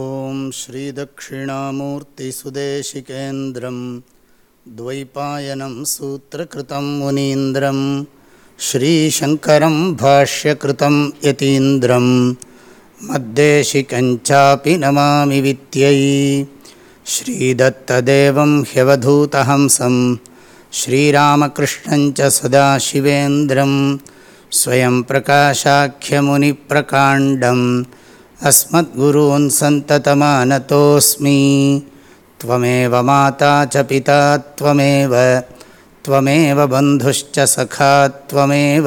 ॐ श्रीदक्षिणामूर्तिसुदेशिकेन्द्रं द्वैपायनं सूत्रकृतं मुनीन्द्रं श्रीशङ्करं भाष्यकृतं यतीन्द्रं मद्देशिकञ्चापि नमामि वित्यै श्रीदत्तदेवं ह्यवधूतहंसं श्रीरामकृष्णञ्च सदाशिवेन्द्रं स्वयं प्रकाशाख्यमुनिप्रकाण्डम् अस्मद्गुरून् सन्ततमानतोऽस्मि। त्वमेव माता च पिता त्वमेव त्वमेव बन्धुश्च सखा त्वमेव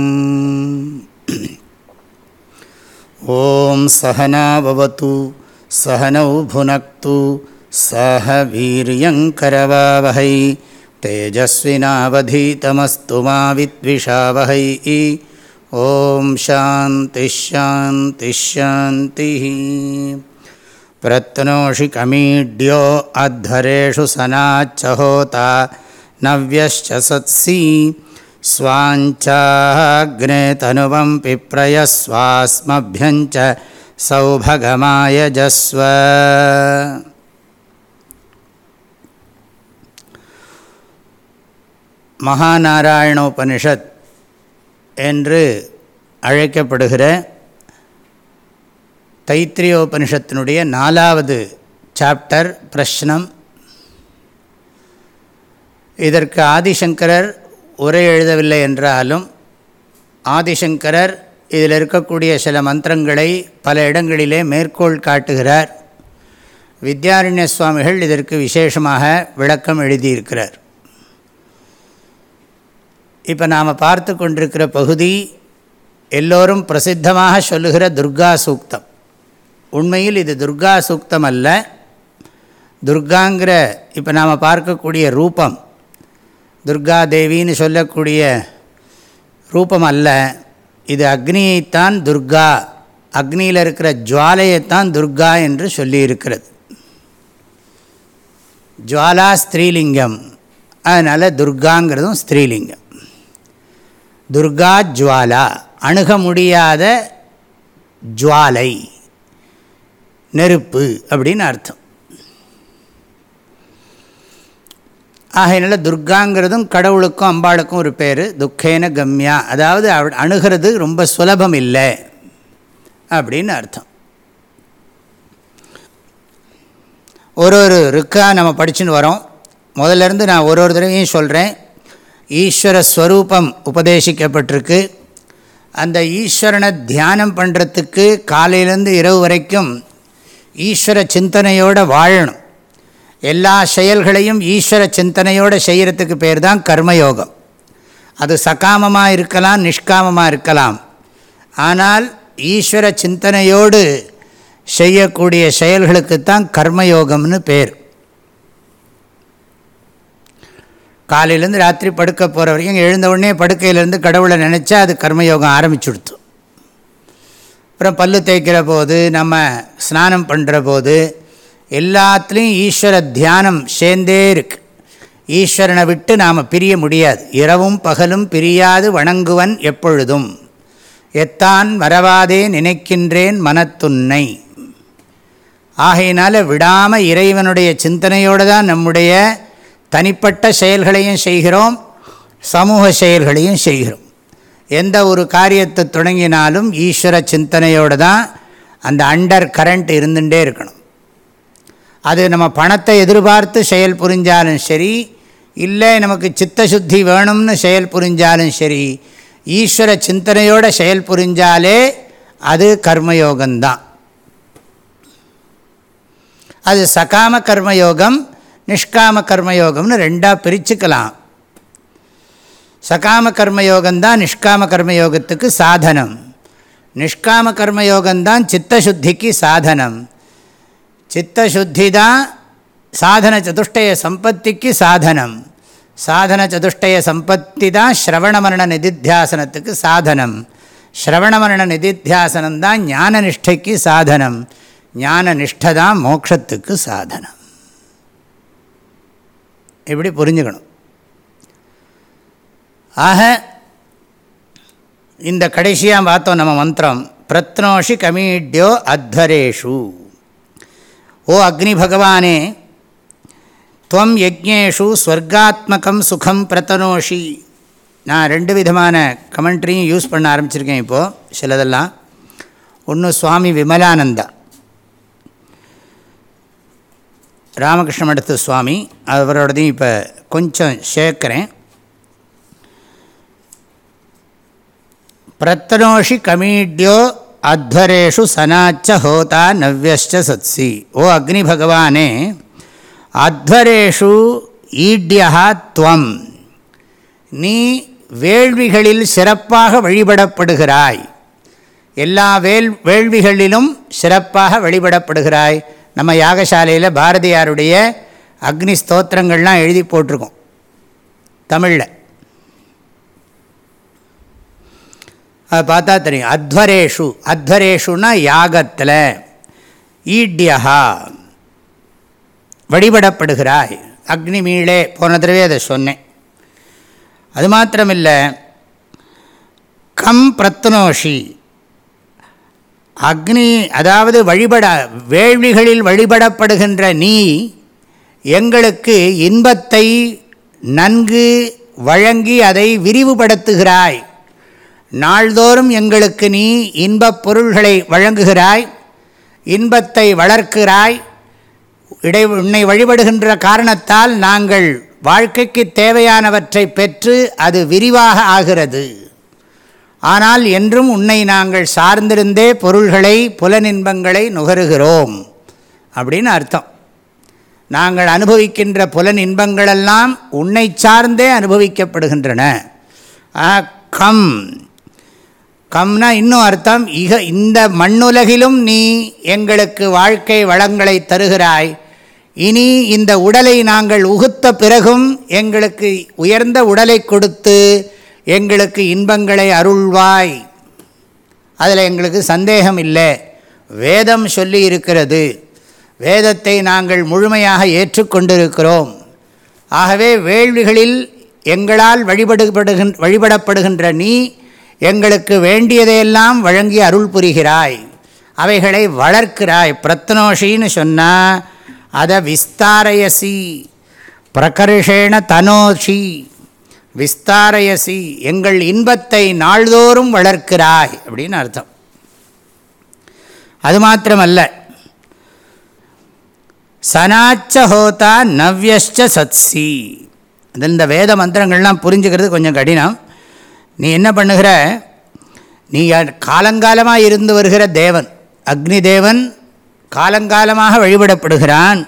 ॐ सहनावतु सहनौ भुनक्तु सह वीर्यङ्करवावहै तेजस्विनावधीतमस्तु मा विद्विषावहै ॐ शान्तिश्शान्तिश्शान्तिः प्रत्नोषि कमीड्यो अध्वरेषु सनाच्च होता नव्यश्च सत्सि स्वाञ्चाग्ने तनुवं पिप्रयस्वास्मभ्यञ्च सौभगमायजस्व மகாநாராயணோபனிஷத் என்று அழைக்கப்படுகிற தைத்திரியோபனிஷத்தினுடைய நாலாவது சாப்டர் பிரஷ்னம் இதற்கு ஆதிசங்கரர் உரை எழுதவில்லை என்றாலும் ஆதிசங்கரர் இதில் இருக்கக்கூடிய சில மந்திரங்களை பல இடங்களிலே மேற்கோள் காட்டுகிறார். வித்யாரண்ய சுவாமிகள் இதற்கு விசேஷமாக விளக்கம் எழுதியிருக்கிறார். இப்போ நாம் பார்த்து கொண்டிருக்கிற பகுதி எல்லோரும் பிரசித்தமாக சொல்லுகிற துர்கா சூக்தம். உண்மையில் இது துர்கா சூக்தம் அல்ல. துர்காங்கிற இப்போ நாம் பார்க்கக்கூடிய ரூபம் துர்கா தேவின்னு சொல்லக்கூடிய ரூபம் அல்ல இது அக்னியைத்தான் துர்கா. அக்னியில் இருக்கிற ஜுவாலையைத்தான் துர்கா என்று சொல்லியிருக்கிறது. ஜுவாலா ஸ்திரீலிங்கம். அதனால் துர்காங்கிறதும் ஸ்திரீலிங்கம். துர்கா ஜுவாலா. அணுக முடியாத ஜுவாலை. நெருப்பு அப்படின்னு அர்த்தம். ஆகையினால துர்காங்கிறதும் கடவுளுக்கும் அம்பாளுக்கும் ஒரு பேர். துக்கேன கம்யா. அதாவது அணுகிறது ரொம்ப சுலபம் இல்லை. அப்படின்னு அர்த்தம். ஒரு ஒரு ருக்கா நம்ம படிச்சுன்னு வரோம். முதல்லேருந்து நான் ஒரு ஒரு தடவையும் சொல்கிறேன் ஈஸ்வர ஸ்வரூபம் உபதேசிக்கப்பட்டிருக்கு. அந்த ஈஸ்வரனை தியானம் பண்ணுறதுக்கு காலையிலேருந்து இரவு வரைக்கும் ஈஸ்வர சிந்தனையோடு வாழணும். எல்லா செயல்களையும் ஈஸ்வர சிந்தனையோடு செய்கிறதுக்கு பேர் தான் கர்மயோகம். அது சகாமமாக இருக்கலாம் நிஷ்காமமாக இருக்கலாம். ஆனால் ஈஸ்வர சிந்தனையோடு செய்யக்கூடிய செயல்களுக்குத்தான் கர்மயோகம்னு பேர். காலையிலேருந்து ராத்திரி படுக்க போகிற வரைக்கும் எழுந்த உடனே படுக்கையிலேருந்து கடவுளை நினச்சா அது கர்மயோகம் ஆரம்பிச்சுடுத்து. அப்புறம் பல்லு தேய்க்கிற போது நம்ம ஸ்நானம் பண்ணுற போது எல்லாத்துலேயும் ஈஸ்வர தியானம் சேர்ந்தே இருக்கு. ஈஸ்வரனை விட்டு நாம் பிரிய முடியாது. இரவும் பகலும் பிரியாது வணங்குவன் எப்பொழுதும். எத்தான் மறவாதே நினைக்கின்றேன் மனத்துன்னை. ஆகையினால் விடாமல் இறைவனுடைய சிந்தனையோடு தான் நம்முடைய தனிப்பட்ட செயல்களையும் செய்கிறோம் சமூக செயல்களையும் செய்கிறோம். எந்த ஒரு காரியத்தை தொடங்கினாலும் ஈஸ்வர சிந்தனையோடு தான் அந்த அண்டர் கரண்ட் இருந்துகிட்டே இருக்கணும். அது நம்ம பணத்தை எதிர்பார்த்து செயல் புரிஞ்சாலும் சரி இல்லை நமக்கு சித்த சுத்தி வேணும்னு செயல் புரிஞ்சாலும் சரி ஈஸ்வர சிந்தனையோட செயல் புரிஞ்சாலே அது கர்மயோகம்தான். அது சகாம கர்மயோகம் நிஷ்காம கர்மயோகம்னு ரெண்டாக பிரிச்சுக்கலாம். சகாம கர்மயோகம்தான் நிஷ்காம கர்மயோகத்துக்கு சாதனம். நிஷ்காம கர்மயோகம்தான் சித்தசுத்திக்கு சாதனம். சித்தசுத்தி தான் சாதன சதுஷ்டய சம்பத்திக்கு சாதனம். சாதன சதுஷ்டய சம்பத்தி தான் ஸ்ரவணமரண நிதித்தியாசனத்துக்கு சாதனம். ஸ்ரவணமரண நிதித்தியாசனம் தான் ஞான நிஷ்டைக்கு சாதனம். ஞான நிஷ்டை தான் மோட்சத்துக்கு சாதனம். இப்படி புரிஞ்சுக்கணும். ஆக இந்த கடைசியாக பார்த்தோம் நம்ம மந்திரம் பிரத்னோஷி கமீட்யோ அத்வரேஷு ஓ அக்னி பகவானே துவம் யஜ்னேஷு ஸ்வர்காத்மகம் சுகம் பிரதனோஷி நான் ரெண்டு விதமான கமெண்ட்ரியும் யூஸ் பண்ண ஆரம்பிச்சிருக்கேன் இப்போது சிலதெல்லாம். ஒன்று சுவாமி விமலானந்தா. ராமகிருஷ்ண மடத்து சுவாமி அவரோடதையும் இப்போ கொஞ்சம் சேர்க்குறேன். பிரத்தனோஷி கமீட்யோ அத்வரேஷு சனாச்ச ஹோதா நவ்யஷ்ட சத்சி. ஓ அக்னி பகவானே அத்வரேஷு ஈட்யா துவம். நீ வேள்விகளில் சிறப்பாக வழிபடப்படுகிறாய். எல்லா வேல் வேள்விகளிலும் சிறப்பாக வழிபடப்படுகிறாய். நம்ம யாகசாலையில் பாரதியாருடைய அக்னி ஸ்தோத்திரங்கள்லாம் எழுதி போட்டிருக்கோம். தமிழில். பார்த்தா தெரியும். அத்வரேஷு. அத்வரேஷுனா யாகத்தில். ஈட்யா வழிபடப்படுகிறாய். அக்னி மீளே போன தடவை அதை சொன்னேன். அது மாத்திரமில்லை. கம் பிரத்னோஷி. அக்னி அதாவது வழிபட வேள்விகளில் வழிபடப்படுகின்ற நீ எங்களுக்கு இன்பத்தை நன்கு வழங்கி அதை விரிவுபடுத்துகிறாய். நாள்தோறும் எங்களுக்கு நீ இன்பப் பொருள்களை வழங்குகிறாய் இன்பத்தை வளர்க்கிறாய். இடை உன்னை வழிபடுகின்ற காரணத்தால் நாங்கள் வாழ்க்கைக்கு தேவையானவற்றை பெற்று அது விரிவாக ஆகிறது. ஆனால் என்றும் உன்னை நாங்கள் சார்ந்திருந்தே பொருள்களை புலனின்பங்களை நுகருகிறோம் அப்படின்னு அர்த்தம். நாங்கள் அனுபவிக்கின்ற புலன் இன்பங்களெல்லாம் உன்னை சார்ந்தே அனுபவிக்கப்படுகின்றன. கம். கம்னா இன்னும் அர்த்தம் இக இந்த மண்ணுலகிலும் நீ எங்களுக்கு வாழ்க்கை வளங்களை தருகிறாய். இனி இந்த உடலை நாங்கள் உகுத்த பிறகும் எங்களுக்கு உயர்ந்த உடலை கொடுத்து எங்களுக்கு இன்பங்களை அருள்வாய். அதில் எங்களுக்கு சந்தேகம் இல்லை. வேதம் சொல்லி இருக்கிறது. வேதத்தை நாங்கள் முழுமையாக ஏற்றுக்கொண்டிருக்கிறோம் ஆகவே வேள்விகளில் எங்களால் வழிபடுபடுகின் வழிபடப்படுகின்ற நீ எங்களுக்கு வேண்டியதையெல்லாம் வழங்கி அருள் புரிகிறாய். அவைகளை வளர்க்கிறாய். பிரத்னோஷின்னு சொன்னால் அதை விஸ்தாரயசி. பிரகர்ஷேண தனோஷி. விஸ்தாரயசி. எங்கள் இன்பத்தை நாள்தோறும் வளர்க்கிறாய். அப்படின்னு அர்த்தம். அது மாத்திரமல்ல. சனாச்ச ஹோதா நவ்யஷ்ட சத்சி இந்த வேத மந்திரங்கள்லாம் புரிஞ்சுக்கிறது கொஞ்சம் கடினம். நீ என்ன பண்ணுகிற? நீ காலங்காலமாக இருந்து வருகிற தேவன் அக்னி தேவன் காலங்காலமாக வழிபடப்படுகிறான்.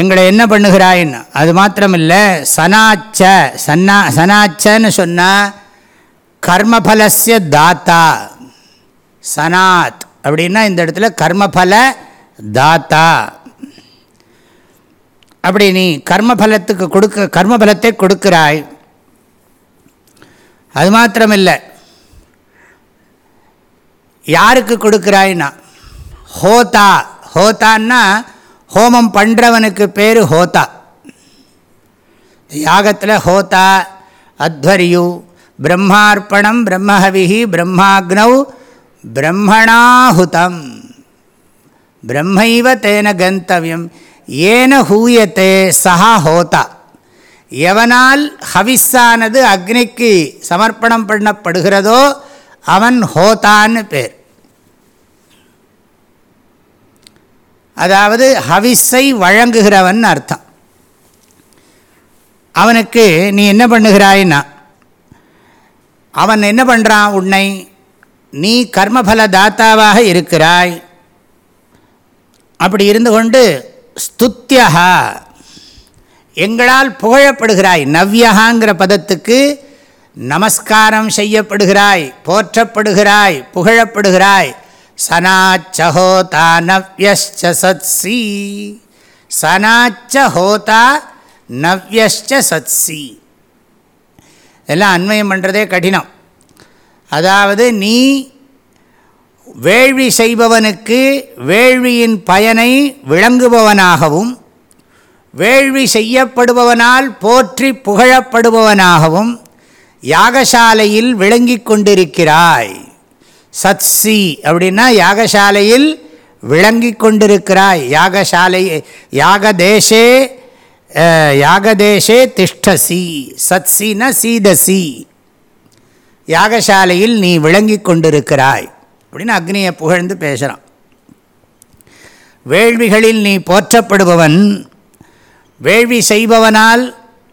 எங்களை என்ன பண்ணுகிறாயின்னு அது மாத்திரமில்லை சனாச்ச சன்னா சனாச்சன்னு சொன்னால் கர்மபலசிய தாத்தா சனாத் அப்படின்னா இந்த இடத்துல கர்மபல தாத்தா. அப்படி நீ கர்மபலத்துக்கு கொடுக்க கர்மபலத்தை கொடுக்கிறாய் அது மாத்திரமில்லை. யாருக்கு கொடுக்குறாய்னா? ஹோதா. ஹோதான்னா ஹோமம் பண்ணுறவனுக்கு பேர் ஹோதா. யாகத்தில் ஹோதா அத்வரியு பிரம்மார்ப்பணம் பிரம்மஹவிஹி பிரம்மாக்னௌ பிரம்மணாஹுதம். பிரம்மைவ தேன கந்தவியம் ஏன ஹூயத்தே சஹா ஹோதா. எவனால் ஹவிஸானது அக்னிக்கு சமர்ப்பணம் பண்ணப்படுகிறதோ அவன் ஹோதான்னு பேர். அதாவது ஹவிஸை வழங்குகிறவன் அர்த்தம். அவனுக்கு நீ என்ன பண்ணுகிறாய்னா அவன் என்ன பண்ணுறான் உன்னை? நீ கர்மபல தாத்தாவாக இருக்கிறாய். அப்படி இருந்து கொண்டு ஸ்துத்தியகா எங்களால் புகழப்படுகிறாய். நவ்யகாங்கிற பதத்துக்கு நமஸ்காரம் செய்யப்படுகிறாய் போற்றப்படுகிறாய் புகழப்படுகிறாய். சனாச்ச ஹோதா நவ்யச்ச சத்சி. சனாச்ச ஹோதா நவ்யச்ச சத்சி. எல்லாம் அன்வயம் பண்ணுறதே கடினம். அதாவது நீ வேள்வி செய்பவனுக்கு வேள்வியின் பயனை விளங்குபவனாகவும் வேள்வி செய்யப்படுபவனால் போற்றி புகழப்படுபவனாகவும் யாகசாலையில் விளங்கி கொண்டிருக்கிறாய். சத்சி அப்படின்னா யாகசாலையில் விளங்கி கொண்டிருக்கிறாய். யாகசாலை யாகதேசே யாகதேசே திஷ்டசி. சத்சின சீதசி. யாகசாலையில் நீ விளங்கி கொண்டிருக்கிறாய் அப்படின்னு அக்னியை புகழ்ந்து பேசுகிறான் வேள்விகளில் நீ போற்றப்படுபவன் வேள்வி செய்பவனால்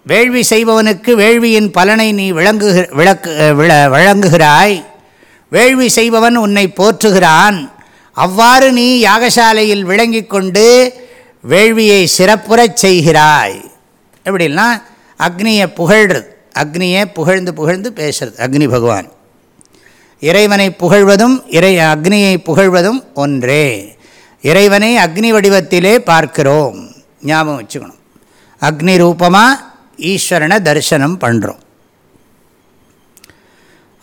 வேள்வி செய்பவனுக்கு வேள்வியின் பலனை நீ விளங்கு விளக்கு விள வழங்குகிறாய். வேள்வி செய்பவன் உன்னை போற்றுகிறான். அவ்வாறு நீ யாகசாலையில் விளங்கி கொண்டு வேள்வியை சிறப்புறச் செய்கிறாய். எப்படின்னா அக்னியை புகழ்றது அக்னியை புகழ்ந்து புகழ்ந்து பேசுறது அக்னி பகவான். இறைவனை புகழ்வதும் இறை அக்னியை புகழ்வதும் ஒன்றே. இறைவனை அக்னி வடிவத்திலே பார்க்கிறோம். ஞாபகம் வச்சுக்கணும். அக்னி ரூபமாக ஈஸ்வரனை தரிசனம் பண்ணுறோம்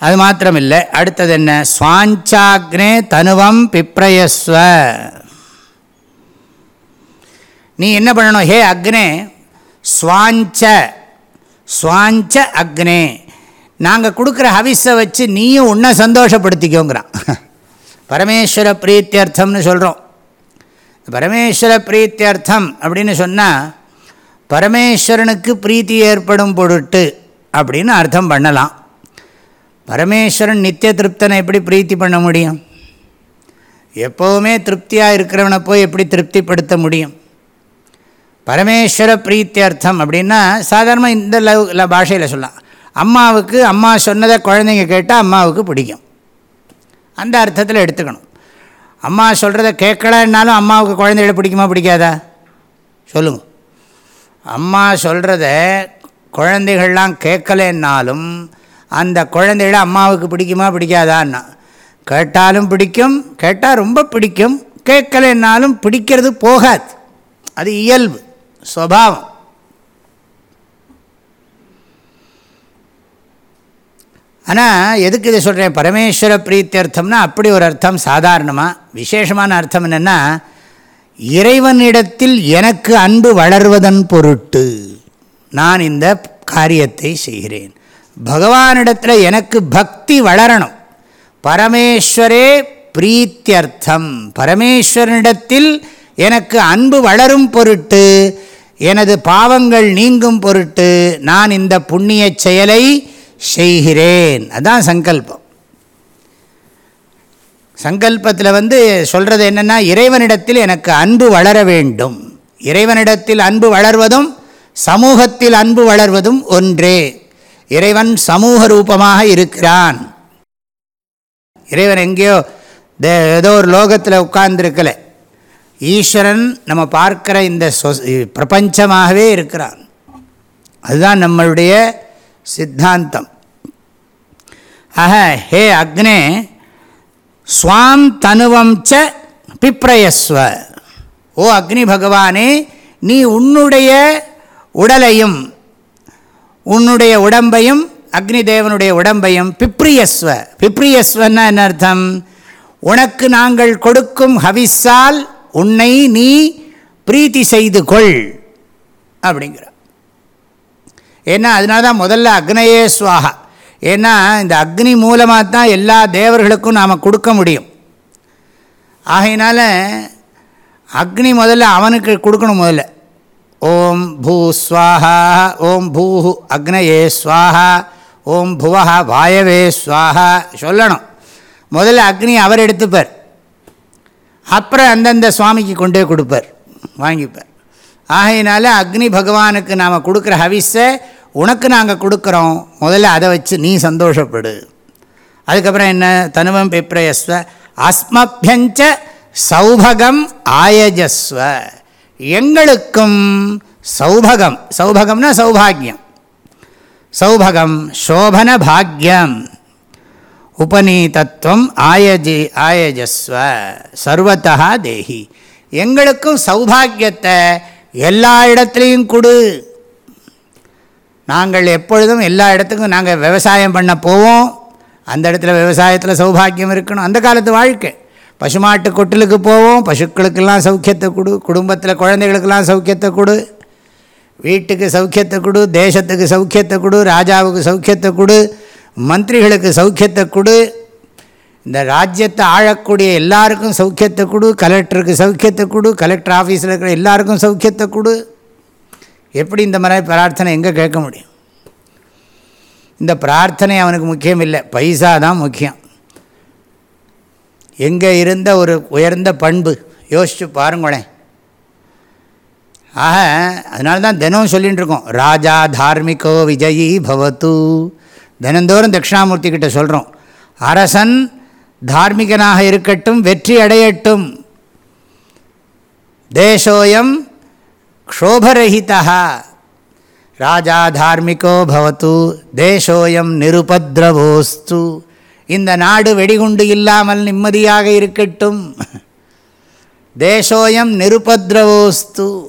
அது மாத்திரமில்லை. அடுத்தது என்ன? சுவாஞ்சாக்னே தனுவம் பிப்ரயஸ்வ. நீ என்ன பண்ணணும்? ஹே அக்னே சுவாஞ்ச சுவாஞ்ச அக்னே. நாங்கள் கொடுக்குற ஹவிஸை வச்சு நீயும் உன்னை சந்தோஷப்படுத்திக்கோங்கிறான். பரமேஸ்வர பிரீத்தியர்த்தம்னு சொல்கிறோம் பரமேஸ்வர பிரீத்தியர்த்தம் அப்படின்னு சொன்னால் பரமேஸ்வரனுக்கு பிரீத்தி ஏற்படும் பொருட்டு அப்படின்னு அர்த்தம் பண்ணலாம். பரமேஸ்வரன் நித்திய திருப்தனை எப்படி பிரீத்தி பண்ண முடியும்? எப்போவுமே திருப்தியாக இருக்கிறவனை போய் எப்படி திருப்திப்படுத்த முடியும்? பரமேஸ்வர பிரீத்தியர்த்தம் அப்படின்னா சாதாரணமாக இந்த லவ் பாஷையில் சொல்லலாம். அம்மாவுக்கு அம்மா சொன்னதை குழந்தைங்க கேட்டால் அம்மாவுக்கு பிடிக்கும். அந்த அர்த்தத்தில் எடுத்துக்கணும். அம்மா சொல்கிறத கேட்கலன்னாலும் அம்மாவுக்கு குழந்தைகளை பிடிக்குமா பிடிக்காதா? சொல்லுங்கள் அம்மா சொல்கிறத குழந்தைகள்லாம் கேட்கலன்னாலும் அந்த குழந்தைகள அம்மாவுக்கு பிடிக்குமா பிடிக்காதான்னா. கேட்டாலும் பிடிக்கும் கேட்டால் ரொம்ப பிடிக்கும். கேட்கலன்னாலும் பிடிக்கிறது போகாது. அது இயல்பு ஸ்வபாவம் ஆனால் எதுக்கு இதை சொல்கிறேன் பரமேஸ்வர பிரீத்தியர்த்தம்னா அப்படி ஒரு அர்த்தம் சாதாரணமாக விசேஷமான அர்த்தம் என்னென்னா இறைவனிடத்தில் எனக்கு அன்பு வளர்வதன் பொருட்டு நான் இந்த காரியத்தை செய்கிறேன். பகவானிடத்தில் எனக்கு பக்தி வளரணும். பரமேஸ்வரே பிரீத்தியர்த்தம். பரமேஸ்வரனிடத்தில் எனக்கு அன்பு வளரும் பொருட்டு எனது பாவங்கள் நீங்கும் பொருட்டு நான் இந்த புண்ணிய செயலை செய்கிறேன். அதுதான் சங்கல்பம். சங்கல்பத்தில் வந்து சொல்கிறது என்னென்னா இறைவனிடத்தில் எனக்கு அன்பு வளர வேண்டும். இறைவனிடத்தில் அன்பு வளர்வதும் சமூகத்தில் அன்பு வளர்வதும் ஒன்றே. இறைவன் சமூக ரூபமாக இருக்கிறான். இறைவன் எங்கேயோ ஏதோ ஒரு லோகத்தில் உட்கார்ந்துருக்கல. ஈஸ்வரன் நம்ம பார்க்குற இந்த பிரபஞ்சமாகவே இருக்கிறான். அதுதான் நம்மளுடைய சித்தாந்தம். ஆக ஹே அக்னே ஸ்வாம் தனுவம் ச பிப்ரயஸ்வ. ஓ அக்னி பகவானே நீ உன்னுடைய உடலையும் உன்னுடைய உடம்பையும் அக்னி தேவனுடைய உடம்பையும் பிப்ரியஸ்வ. பிப்ரியஸ்வன்னா என்ன அர்த்தம்? உனக்கு நாங்கள் கொடுக்கும் ஹவிஸால் உன்னை நீ பிரீத்தி செய்து கொள். அப்படிங்கிற ஏன்னா அதனால தான் முதல்ல அக்னையே சுவாகா ஏன்னா இந்த அக்னி மூலமாக தான் எல்லா தேவர்களுக்கும் நாம் கொடுக்க முடியும். ஆகையினால அக்னி முதல்ல அவனுக்கு கொடுக்கணும் முதல்ல. ஓம் பூ ஸ்வாஹா ஓம் பூ அக்னயே ஸ்வாஹா ஓம் புவஹா வாயவே ஸ்வாஹா சொல்லணும். முதல்ல அக்னி அவர் எடுத்துப்பார். அப்புறம் அந்தந்த சுவாமிக்கு கொண்டே கொடுப்பார் வாங்கிப்பார். ஆகையினால அக்னி பகவானுக்கு நாம் கொடுக்குற ஹவிஸை உனக்கு நாங்கள் கொடுக்குறோம். முதல்ல அதை வச்சு நீ சந்தோஷப்படு. அதுக்கப்புறம் என்ன? தனுவம் பிப்ரயஸ்வ. அஸ்மபியஞ்ச சௌபகம் ஆயஜஸ்வ. எங்களுக்கும் சௌபகம். சௌபகம்னா சௌபாகியம். சௌபகம் சோபன பாக்யம். உபநீதத்துவம் ஆயஜி ஆயஜஸ்வ. சர்வத்தா தேஹி. எங்களுக்கும் சௌபாகியத்தை எல்லா இடத்துலையும் கொடு. நாங்கள் எப்பொழுதும் எல்லா இடத்துக்கும் நாங்கள் விவசாயம் பண்ண போவோம். அந்த இடத்துல விவசாயத்தில் சௌபாகியம் இருக்கணும். அந்த காலத்து வாழ்க்கை. பசுமாட்டு கொட்டிலுக்கு போவோம். பசுக்களுக்கெல்லாம் சௌக்கியத்தை கொடு. குடும்பத்தில் குழந்தைகளுக்கெல்லாம் சௌக்கியத்தை கொடு. வீட்டுக்கு சௌக்கியத்தை கொடு. தேசத்துக்கு சௌக்கியத்தை கொடு. ராஜாவுக்கு சௌக்கியத்தை கொடு. மந்திரிகளுக்கு சௌக்கியத்தை கொடு. இந்த ராஜ்யத்தை ஆழக்கூடிய எல்லாருக்கும் சௌக்கியத்தை கொடு. கலெக்டருக்கு சௌக்கியத்தை கொடு. கலெக்டர் ஆஃபீஸில் இருக்கிற எல்லாருக்கும் சௌக்கியத்தை கொடு. எப்படி இந்த மாதிரி பிரார்த்தனை எங்கே கேட்க முடியும்? இந்த பிரார்த்தனை அவனுக்கு முக்கியம் இல்லை பைசா தான் முக்கியம். எங்கே இருந்த ஒரு உயர்ந்த பண்பு யோசித்து பாருங்களேன். ஆக அதனால தான் தினம் சொல்லிகிட்டு இருக்கோம் ராஜா தார்மிகோ விஜயி பவத்து. தினந்தோறும் தட்சிணாமூர்த்தி கிட்ட சொல்கிறோம் அரசன் தார்மிகனாக இருக்கட்டும் வெற்றி அடையட்டும். தேசோயம் க்ஷோபரஹிதா ராஜா தார்மிகோ பவத்து தேசோயம் நிருபத்ரவோஸ்து. இந்த நாடு வெடிகுண்டு இல்லாமல் நிம்மதியாக இருக்கட்டும். தேசோயம் நிருபத்ரவோஸ்து.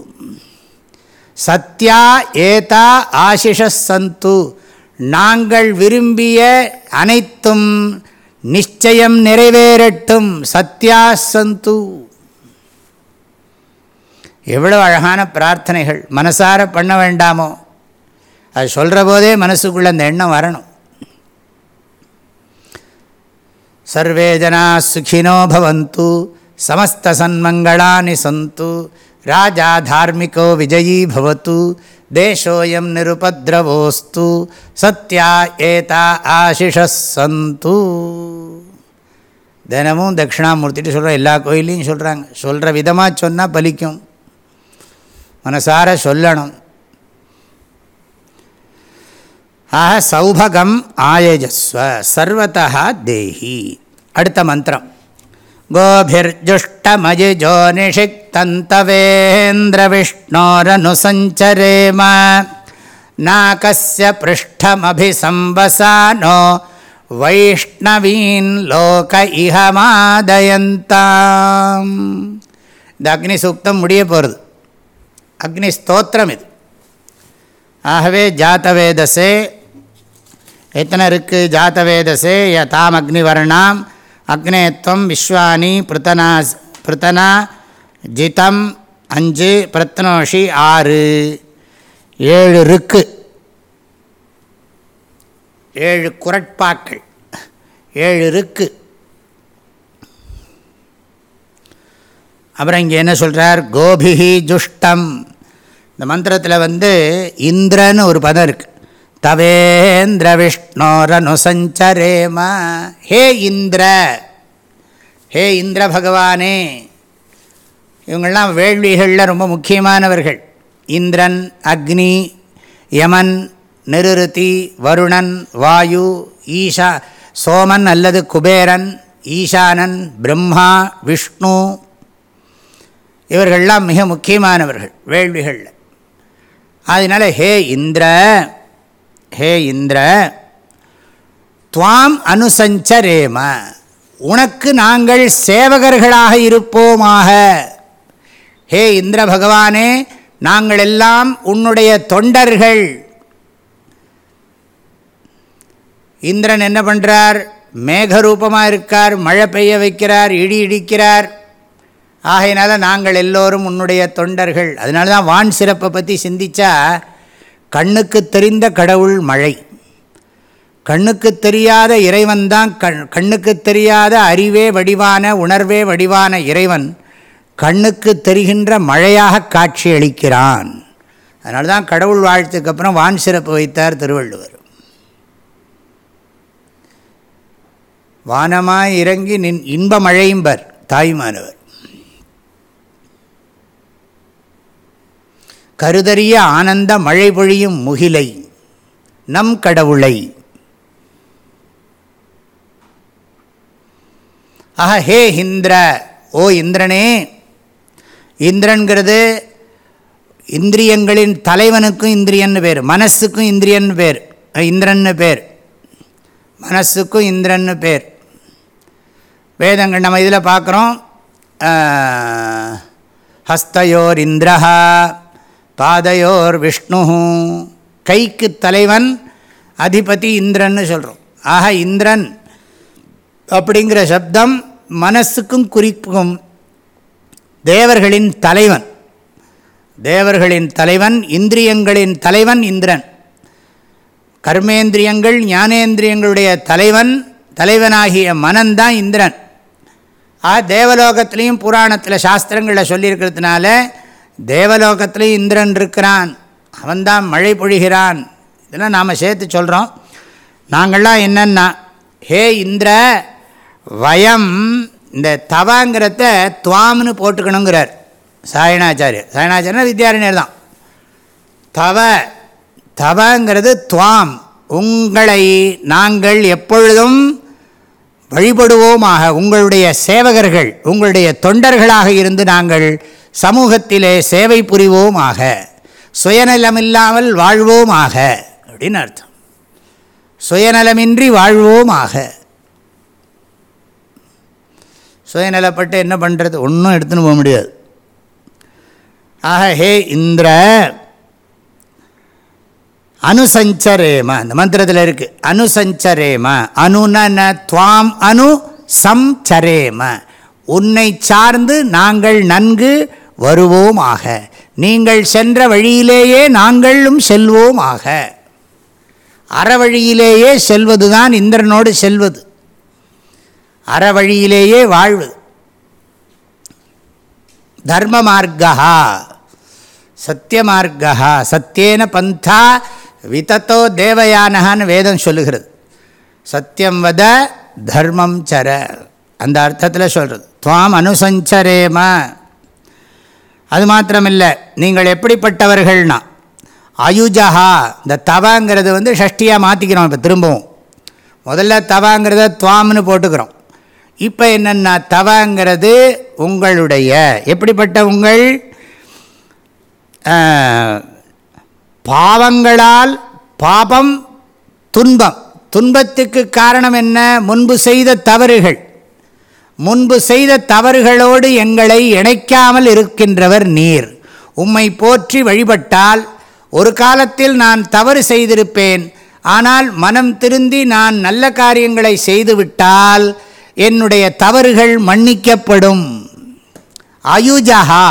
சத்யா ஏதா ஆசிஷந்து நாங்கள் விரும்பிய அனைத்தும் நிச்சயம் நிறைவேறட்டும். சத்யா சந்து. எவ்வளோ அழகான பிரார்த்தனைகள் மனசார பண்ண வேண்டாமோ? அது சொல்கிற போதே மனசுக்குள்ளே அந்த எண்ணம் வரணும். சர்வே ஜனா சுகினோ பவந்து சமஸ்தன்மங்களானி சந்து ராஜா தார்மிகோ விஜயீ பவத்து தேசோயம் நிருபத்ரவோஸ்து சத்யா ஏதா ஆசிஷஸ் சந்து. தினமும் தட்சிணாமூர்த்திட்டு சொல்கிற எல்லா கோயிலையும் சொல்கிறாங்க சொல்கிற விதமாக சொன்னால் பலிக்கும். மனசார சொல்லணும். ஆக சௌபகம் ஆயஜஸ்வ சர்வத்தா தேஹி. அடுத்த மந்திரம். கோபிர்ஜுஷ்டமஜிஜோ நிஷிக்தந்தவேந்திரவிஷ்ணோரனுசஞ்சரேம நாகஸ்ய பிருஷ்டமபிசம்பசானோ வைஷ்ணவீன் லோக இஹமாதயந்தாம் இந்த அக்னி சூக்தம் முடிய போகிறது அக்னி ஸ்தோத்திரம் இது. ஆகவே ஜாத்தவேதசே எத்தனை இருக்குது ஜாத்தவேதசே ய தாம் அக்னிவர்ணாம் அக்னேத்வம் விஸ்வானி பிருத்தனா பிருத்தனா ஜிதம் அஞ்சு பிரத்னோஷி ஆறு. ஏழு ருக்கு ஏழு குரட்பாக்கள். ஏழு ருக்கு அப்புறம் இங்கே என்ன சொல்கிறார் கோபிஹி ஜுஷ்டம். இந்த மந்திரத்தில் வந்து இந்திரன்னு ஒரு பதம் இருக்குது தவேந்திர விஷ்ணோரனுசஞ்சரேம ஹே இந்திர. ஹே இந்திர பகவானே. இவங்கள்லாம் வேள்விகளில் ரொம்ப முக்கியமானவர்கள். இந்திரன் அக்னி யமன் நிருருதி வருணன் வாயு ஈஷா சோமன் அல்லது குபேரன் ஈசானன் பிரம்மா விஷ்ணு இவர்கள்லாம் மிக முக்கியமானவர்கள் வேள்விகளில். அதனால் ஹே இந்திர ஹே இந்திர துவாம் அனுசஞ்சரேம உனக்கு நாங்கள் சேவகர்களாக இருப்போமாக. ஹே இந்திர பகவானே நாங்கள் எல்லாம் உன்னுடைய தொண்டர்கள். இந்திரன் என்ன பண்ணுறார் மேகரூபமாக இருக்கார் மழை பெய்ய வைக்கிறார் இடி இடிக்கிறார். ஆகையினால நாங்கள் எல்லோரும் உன்னுடைய தொண்டர்கள். அதனால தான் வான் சிறப்பை பற்றி சிந்தித்தா கண்ணுக்கு தெரிந்த கடவுள் மழை. கண்ணுக்கு தெரியாத இறைவன் தான் கண் கண்ணுக்கு தெரியாத அறிவே வடிவான உணர்வே வடிவான இறைவன் கண்ணுக்கு தெரிகின்ற மழையாக காட்சி அளிக்கிறான். அதனால தான் கடவுள் வாழ்த்துக்கு அப்புறம் வான் சிறப்பு வைத்தார் திருவள்ளுவர். வானமாய் இறங்கி நின் இன்ப மழையும்பர் தாய்மானவர் கருதறிய ஆனந்த மழை பொழியும் முகிலை நம் கடவுளை. ஆஹ ஹே இந்திர ஓ இந்திரனே இந்திரன்கிறது இந்திரியங்களின் தலைவனுக்கும் இந்திரியன்னு பேர் மனசுக்கும் இந்திரியன் பேர் இந்திரன்னு பேர் மனசுக்கும் இந்திரன்னு பேர். வேதங்கள் நம்ம இதில் பார்க்குறோம். ஹஸ்தயோர் இந்திரஹா. பாதையோர் விஷ்ணு. கைக்கு தலைவன் அதிபதி இந்திரன்னு சொல்கிறோம் ஆக இந்திரன் அப்படிங்கிற சப்தம் மனசுக்கும் குறிப்புக்கும் தேவர்களின் தலைவன். தேவர்களின் தலைவன் இந்திரியங்களின் தலைவன் இந்திரன். கர்மேந்திரியங்கள் ஞானேந்திரியங்களுடைய தலைவன் தலைவனாகிய மனந்தான் இந்திரன். ஆ தேவலோகத்திலையும் புராணத்தில் சாஸ்திரங்களில் சொல்லியிருக்கிறதுனால தேவலோகத்திலையும் இந்திரன் இருக்கிறான். அவன்தான் மழை பொழிகிறான். இதெல்லாம் நாம் சேர்த்து சொல்கிறோம் நாங்கள்லாம் என்னென்னா ஹே இந்திர வயம் இந்த தவாங்கிறத துவாம்னு போட்டுக்கணுங்கிறார். சாயணாச்சாரியர் சாயணாச்சாரியர் வித்யாரண்யர் தான். தவ தவங்கிறது துவாம். உங்களை நாங்கள் எப்பொழுதும் வழிபடுவோமாக உங்களுடைய சேவகர்கள் உங்களுடைய தொண்டர்களாக இருந்து நாங்கள் சமூகத்திலே சேவை புரிவோமாக சுயநலமில்லாமல் வாழ்வோமாக அப்படின்னு அர்த்தம். சுயநலமின்றி வாழ்வோமாக. சுயநலப்பட்டு என்ன பண்ணுறது ஒன்றும் எடுத்துன்னு போக முடியாது. ஆக ஹே இந்திர அனுசஞ்சரேம. அந்த மந்திரத்தில் இருக்குது அனுசஞ்சரேம. அனுன துவாம் அனு சம்சரேம உன்னை சார்ந்து நாங்கள் நன்கு வருவோம் ஆக நீங்கள் சென்ற வழியிலேயே நாங்களும் செல்வோம் ஆக அறவழியிலேயே செல்வதுதான் இந்திரனோடு செல்வது. அறவழியிலேயே வாழ்வு தர்ம மார்க்கா சத்தியமார்க்கா சத்தியேன பந்தா விதத்தோ தேவயானகான்னு வேதம் சொல்லுகிறது. சத்தியம் வத தர்மம் சர அந்த அர்த்தத்தில் சொல்கிறது துவாம் அனுசஞ்சரேம. அது மாத்திரமில்லை நீங்கள் எப்படிப்பட்டவர்கள்னா அயுஜஹா இந்த தவாங்கிறது வந்து ஷஷ்டியாக மாற்றிக்கிறோம் இப்போ திரும்பவும். முதல்ல தவாங்கிறத துவாம்னு போட்டுக்கிறோம். இப்போ என்னென்னா தவாங்கிறது உங்களுடைய எப்படிப்பட்ட உங்கள் பாவங்களால் பாபம் துன்பம். துன்பத்துக்கு காரணம் என்ன? முன்பு செய்த தவறுகள். முன்பு செய்த தவறுகளோடு எங்களை இணைக்காமல் இருக்கின்றவர் நீர். உம்மை போற்றி வழிபட்டால் ஒரு காலத்தில் நான் தவறு செய்திருப்பேன். ஆனால் மனம் திருந்தி நான் நல்ல காரியங்களை செய்துவிட்டால் என்னுடைய தவறுகள் மன்னிக்கப்படும். அயுஜகா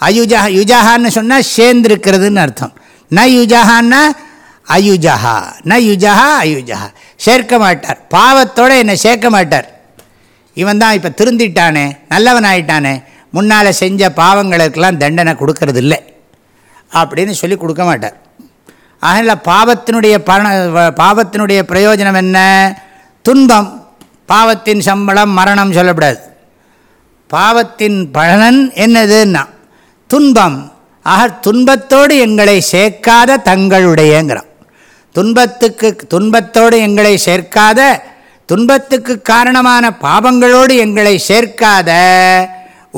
அயுஜா யுஜஹான்னு சொன்னால் சேர்ந்திருக்கிறதுன்னு அர்த்தம். ந யுஜஹான்னா அயுஜஹா. ந யுஜஹா அயுஜஹா. சேர்க்க மாட்டார். பாவத்தோடு என்னை சேர்க்க மாட்டார். இவன் தான் இப்போ திருந்திட்டானே நல்லவன் ஆயிட்டானே முன்னால் செஞ்ச பாவங்களுக்கெல்லாம் தண்டனை கொடுக்கறது இல்லை அப்படின்னு சொல்லி கொடுக்க மாட்டார். அதனால் பாவத்தினுடைய பண பாவத்தினுடைய பிரயோஜனம் என்ன? துன்பம். பாவத்தின் சம்பளம் மரணம் சொல்லக்கூடாது பாவத்தின் பலனன் என்னதுன்னா துன்பம். ஆக துன்பத்தோடு எங்களை சேர்க்காத தங்களுடையங்கிறான். துன்பத்துக்கு துன்பத்தோடு எங்களை சேர்க்காத துன்பத்துக்கு காரணமான பாவங்களோடு எங்களை சேர்க்காத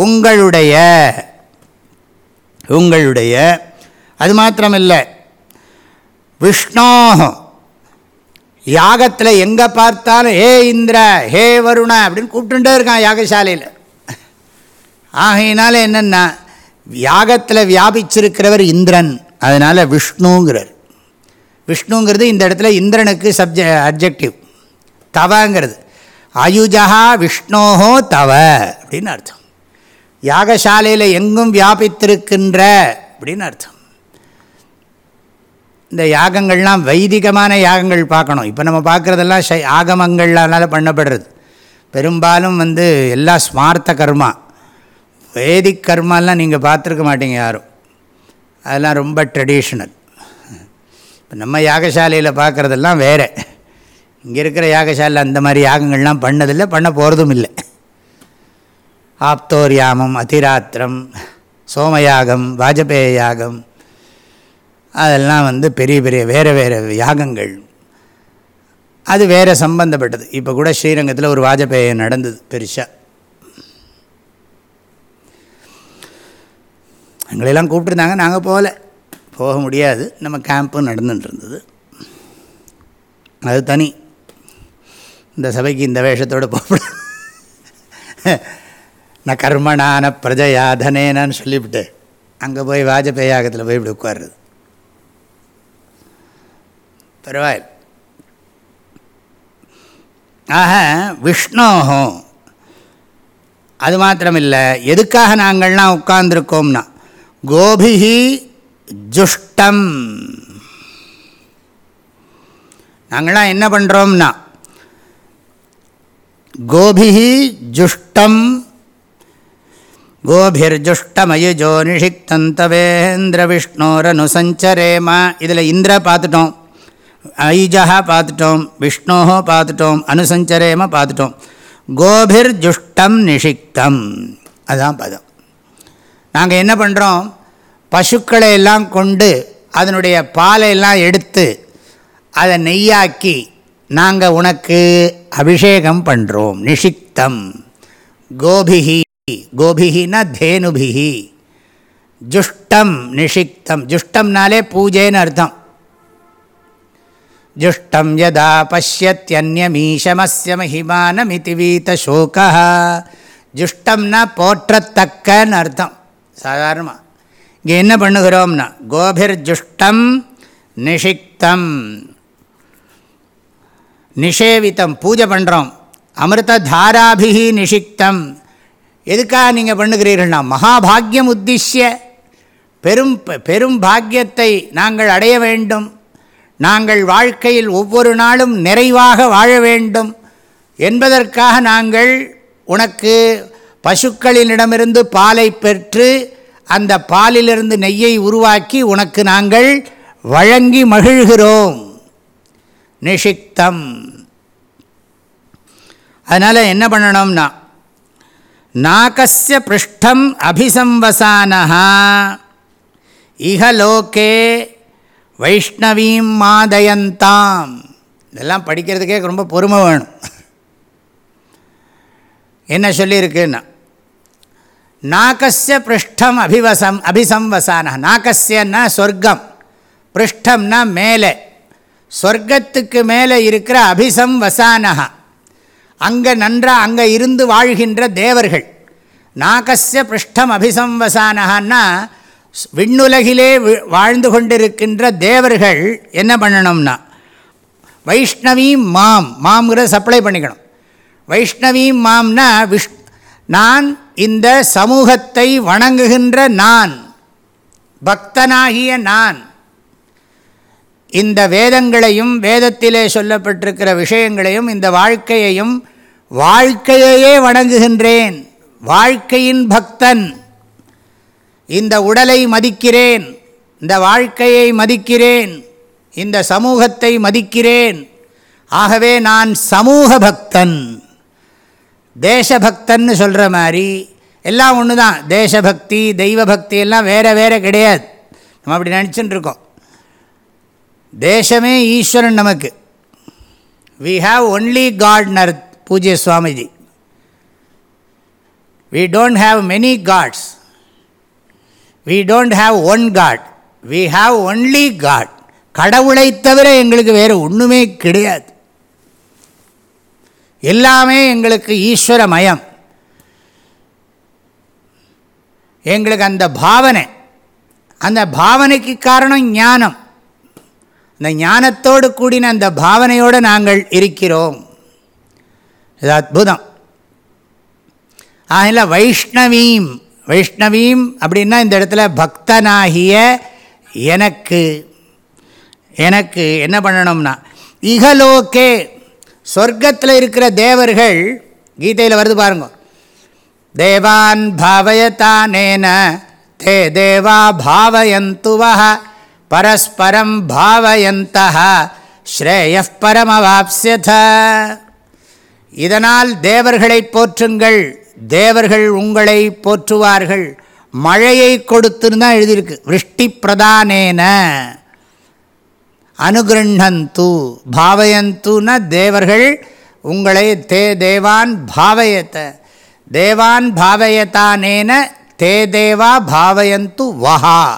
உங்களுடைய உங்களுடைய அது மாத்திரமில்லை விஷ்ணோ யாகத்தில் எங்கே பார்த்தாலும் ஹே இந்திர ஹே வருண அப்படின்னு கூப்பிட்டுட்டே இருக்கான் யாகசாலையில். ஆகையினால என்னென்னா யாகத்தில் வியாபிச்சிருக்கிறவர் இந்திரன். அதனால் விஷ்ணுங்கிறார். விஷ்ணுங்கிறது இந்த இடத்துல இந்திரனுக்கு சப்ஜெ அப்ஜெக்டிவ் தவங்கிறது. அயுஜா விஷ்ணோஹோ தவ அப்படின்னு அர்த்தம். யாகசாலையில் எங்கும் வியாபித்திருக்கின்ற அப்படின்னு அர்த்தம். இந்த யாகங்கள்லாம் வைதிகமான யாகங்கள் பார்க்கணும். இப்போ நம்ம பார்க்குறதெல்லாம் ஆகமங்கள்னால பண்ணப்படுறது. பெரும்பாலும் வந்து எல்லாம் ஸ்மார்த்த கர்மா. வேதிக் கர்மாலாம் நீங்கள் பார்த்துருக்க மாட்டீங்க யாரும். அதெல்லாம் ரொம்ப ட்ரெடிஷ்னல் இப்போ நம்ம யாகசாலையில் பார்க்குறதெல்லாம் வேறு. இங்கே இருக்கிற யாகசாலையில் அந்த மாதிரி யாகங்கள்லாம் பண்ணதில்லை பண்ண போகிறதும் இல்லை. ஆப்தோர் யாமம் அதிராத்திரம் சோமயாகம் வாஜபேய யாகம் அதெல்லாம் வந்து பெரிய பெரிய வேறு வேறு யாகங்கள். அது வேறு சம்பந்தப்பட்டது. இப்போ கூட ஸ்ரீரங்கத்தில் ஒரு வாஜபேயம் நடந்தது பெருசாக எங்களெல்லாம் கூப்பிட்டுருந்தாங்க நாங்கள் போகல. போக முடியாது. நம்ம கேம்ப்பும் நடந்துட்டு இருந்தது அது தனி. இந்த சபைக்கு இந்த வேஷத்தோடு போகப்படும் நான் கர்மனான பிரஜயாதனேனான்னு சொல்லிவிட்டு அங்கே போய் வாஜபேயி ஆகத்தில் போய் இப்படி உட்காருறது. பரவாயில்ல. ஆக விஷ்ணோகம் அது மாத்திரமில்லை எதுக்காக நாங்கள்லாம் உட்கார்ந்துருக்கோம்னா கோபிஹி ஜுஷ்டம். நாங்களாம் என்ன பண்ணுறோம்னா கோபிஹி ஜுஷ்டம். கோபிர்ஜுஷ்டமயுஜோ நிஷிக்தந்தவேந்திர விஷ்ணோரனுசஞ்சரேமா. இதில் இந்திர பார்த்துட்டோம் ஐஜா பார்த்துட்டோம் விஷ்ணோஹோ பார்த்துட்டோம் அனுசஞ்சரேம பார்த்துட்டோம். கோபிர் ஜுஷ்டம் நிஷிக்தம். அதுதான் பதம். நாங்கள் என்ன பண்ணுறோம் பசுக்களை எல்லாம் கொண்டு அதனுடைய பாலை எல்லாம் எடுத்து அதை நெய்யாக்கி நாங்கள் உனக்கு அபிஷேகம் பண்ணுறோம் நிஷிக்தம் கோபிகி கோபிகினா தேனுபிகி ஜுஷ்டம் நிஷிக்தம் ஜுஷ்டம்னாலே பூஜைன்னு அர்த்தம். ஜுஷ்டம் யதா பசியத்யன்யமீஷமஸ்ய மகிமானமிதி வீதசோகா ஜுஷ்டம்னா போற்றத்தக்கன்னு அர்த்தம். சாதாரணமாக இங்கே என்ன பண்ணுகிறோம்னா கோபிர் ஜுஷ்டம் நிஷிக்தம். நிஷேவித்தம் பூஜை பண்ணுறோம் அமிர்த தாராபிகி நிஷிக்தம். எதுக்காக நீங்கள் பண்ணுகிறீர்கள்னா மகாபாகியம் உத்திஷ்ய பெரும் பெரும் பாக்கியத்தை நாங்கள் அடைய வேண்டும். நாங்கள் வாழ்க்கையில் ஒவ்வொரு நாளும் நிறைவாக வாழ வேண்டும். என்பதற்காக நாங்கள் உனக்கு பசுக்களினிடமிருந்து பாலை பெற்று அந்த பாலிலிருந்து நெய்யை உருவாக்கி உனக்கு நாங்கள் வழங்கி மகிழ்கிறோம். நிஷிக்தம். அதனால் என்ன பண்ணணும்னா நாகஸ்ய பிருஷ்டம் அபிசம்வசானஹா. இகலோகே வைஷ்ணவீம் மாதயந்தாம். இதெல்லாம் படிக்கிறதுக்கே ரொம்ப பொறுமை வேணும். என்ன சொல்லியிருக்குன்னா நாகஸ்ய பிருஷ்டம் அபிவசம் அபிசம்வசான நாகஸ்யன்னா சொர்க்கம் பிருஷ்டம்னா மேலே சொர்க்கத்துக்கு மேலே இருக்கிற அபிசம்வசானகா அங்கே நன்றாக அங்கே இருந்து வாழ்கின்ற தேவர்கள். நாகஸ்ய பிருஷ்டம் அபிசம்வசானகான்னா விண்ணுலகிலே வாழ்ந்து கொண்டிருக்கின்ற தேவர்கள் என்ன பண்ணணும்னா வைஷ்ணவி மாம் மாம்ங்கிற சப்ளை பண்ணிக்கணும். வைஷ்ணவி மாம்னா விஷ் நான் இந்த சமூகத்தை வணங்குகின்ற நான் பக்தனாகிய நான் இந்த வேதங்களையும் வேதத்திலே சொல்லப்பட்டிருக்கிற விஷயங்களையும் இந்த வாழ்க்கையையும் வாழ்க்கையையே வணங்குகின்றேன். வாழ்க்கையின் பக்தன். இந்த உடலை மதிக்கிறேன். இந்த வாழ்க்கையை மதிக்கிறேன். இந்த சமூகத்தை மதிக்கிறேன். ஆகவே நான் சமூக பக்தன். தேசபக்தன்னு சொல்கிற மாதிரி எல்லாம் ஒன்று தான் தேசபக்தி தெய்வ பக்தி எல்லாம் வேறு வேறு கிடையாது. நம்ம அப்படி நினச்சின்னு இருக்கோம். தேசமே ஈஸ்வரன் நமக்கு. We have only காட்னர் Pujya Swamiji. We don't have many gods we don't have one god we have only god கடவுளை தவிர எங்களுக்கு வேறு ஒன்றுமே கிடையாது. எல்லாமே எங்களுக்கு ஈஸ்வரமயம். எங்களுக்கு அந்த பாவனை அந்த பாவனைக்கு காரணம் ஞானம். அந்த ஞானத்தோடு கூடின அந்த பாவனையோடு நாங்கள் இருக்கிறோம். இது அற்புதம். ஆகல வைஷ்ணவீம் வைஷ்ணவீம் அப்படின்னா இந்த இடத்துல பக்தனாகிய எனக்கு எனக்கு என்ன பண்ணணும்னா இகலோக்கே சொர்க்கத்தில் இருக்கிற தேவர்கள் கீதையில் வருது பாருங்க. தேவான் பாவயத்தானேன தே தேவா பாவயந்துவஹ பரஸ்பரம் பாவயந்த ஸ்ரேய பரமவாப்சியத இதனால் தேவர்களை போற்றுங்கள் தேவர்கள் உங்களை போற்றுவார்கள். மழையை கொடுத்துன்னு தான் எழுதியிருக்கு. விருஷ்டி பிரதானேன அனுகிரண்ணந்து பாவயந்துன்னா தேவர்கள் உங்களை தே தேவான் பாவயத்த. தேவான் பாவயத்தானேன தே தேவா பாவயந்து வஹா.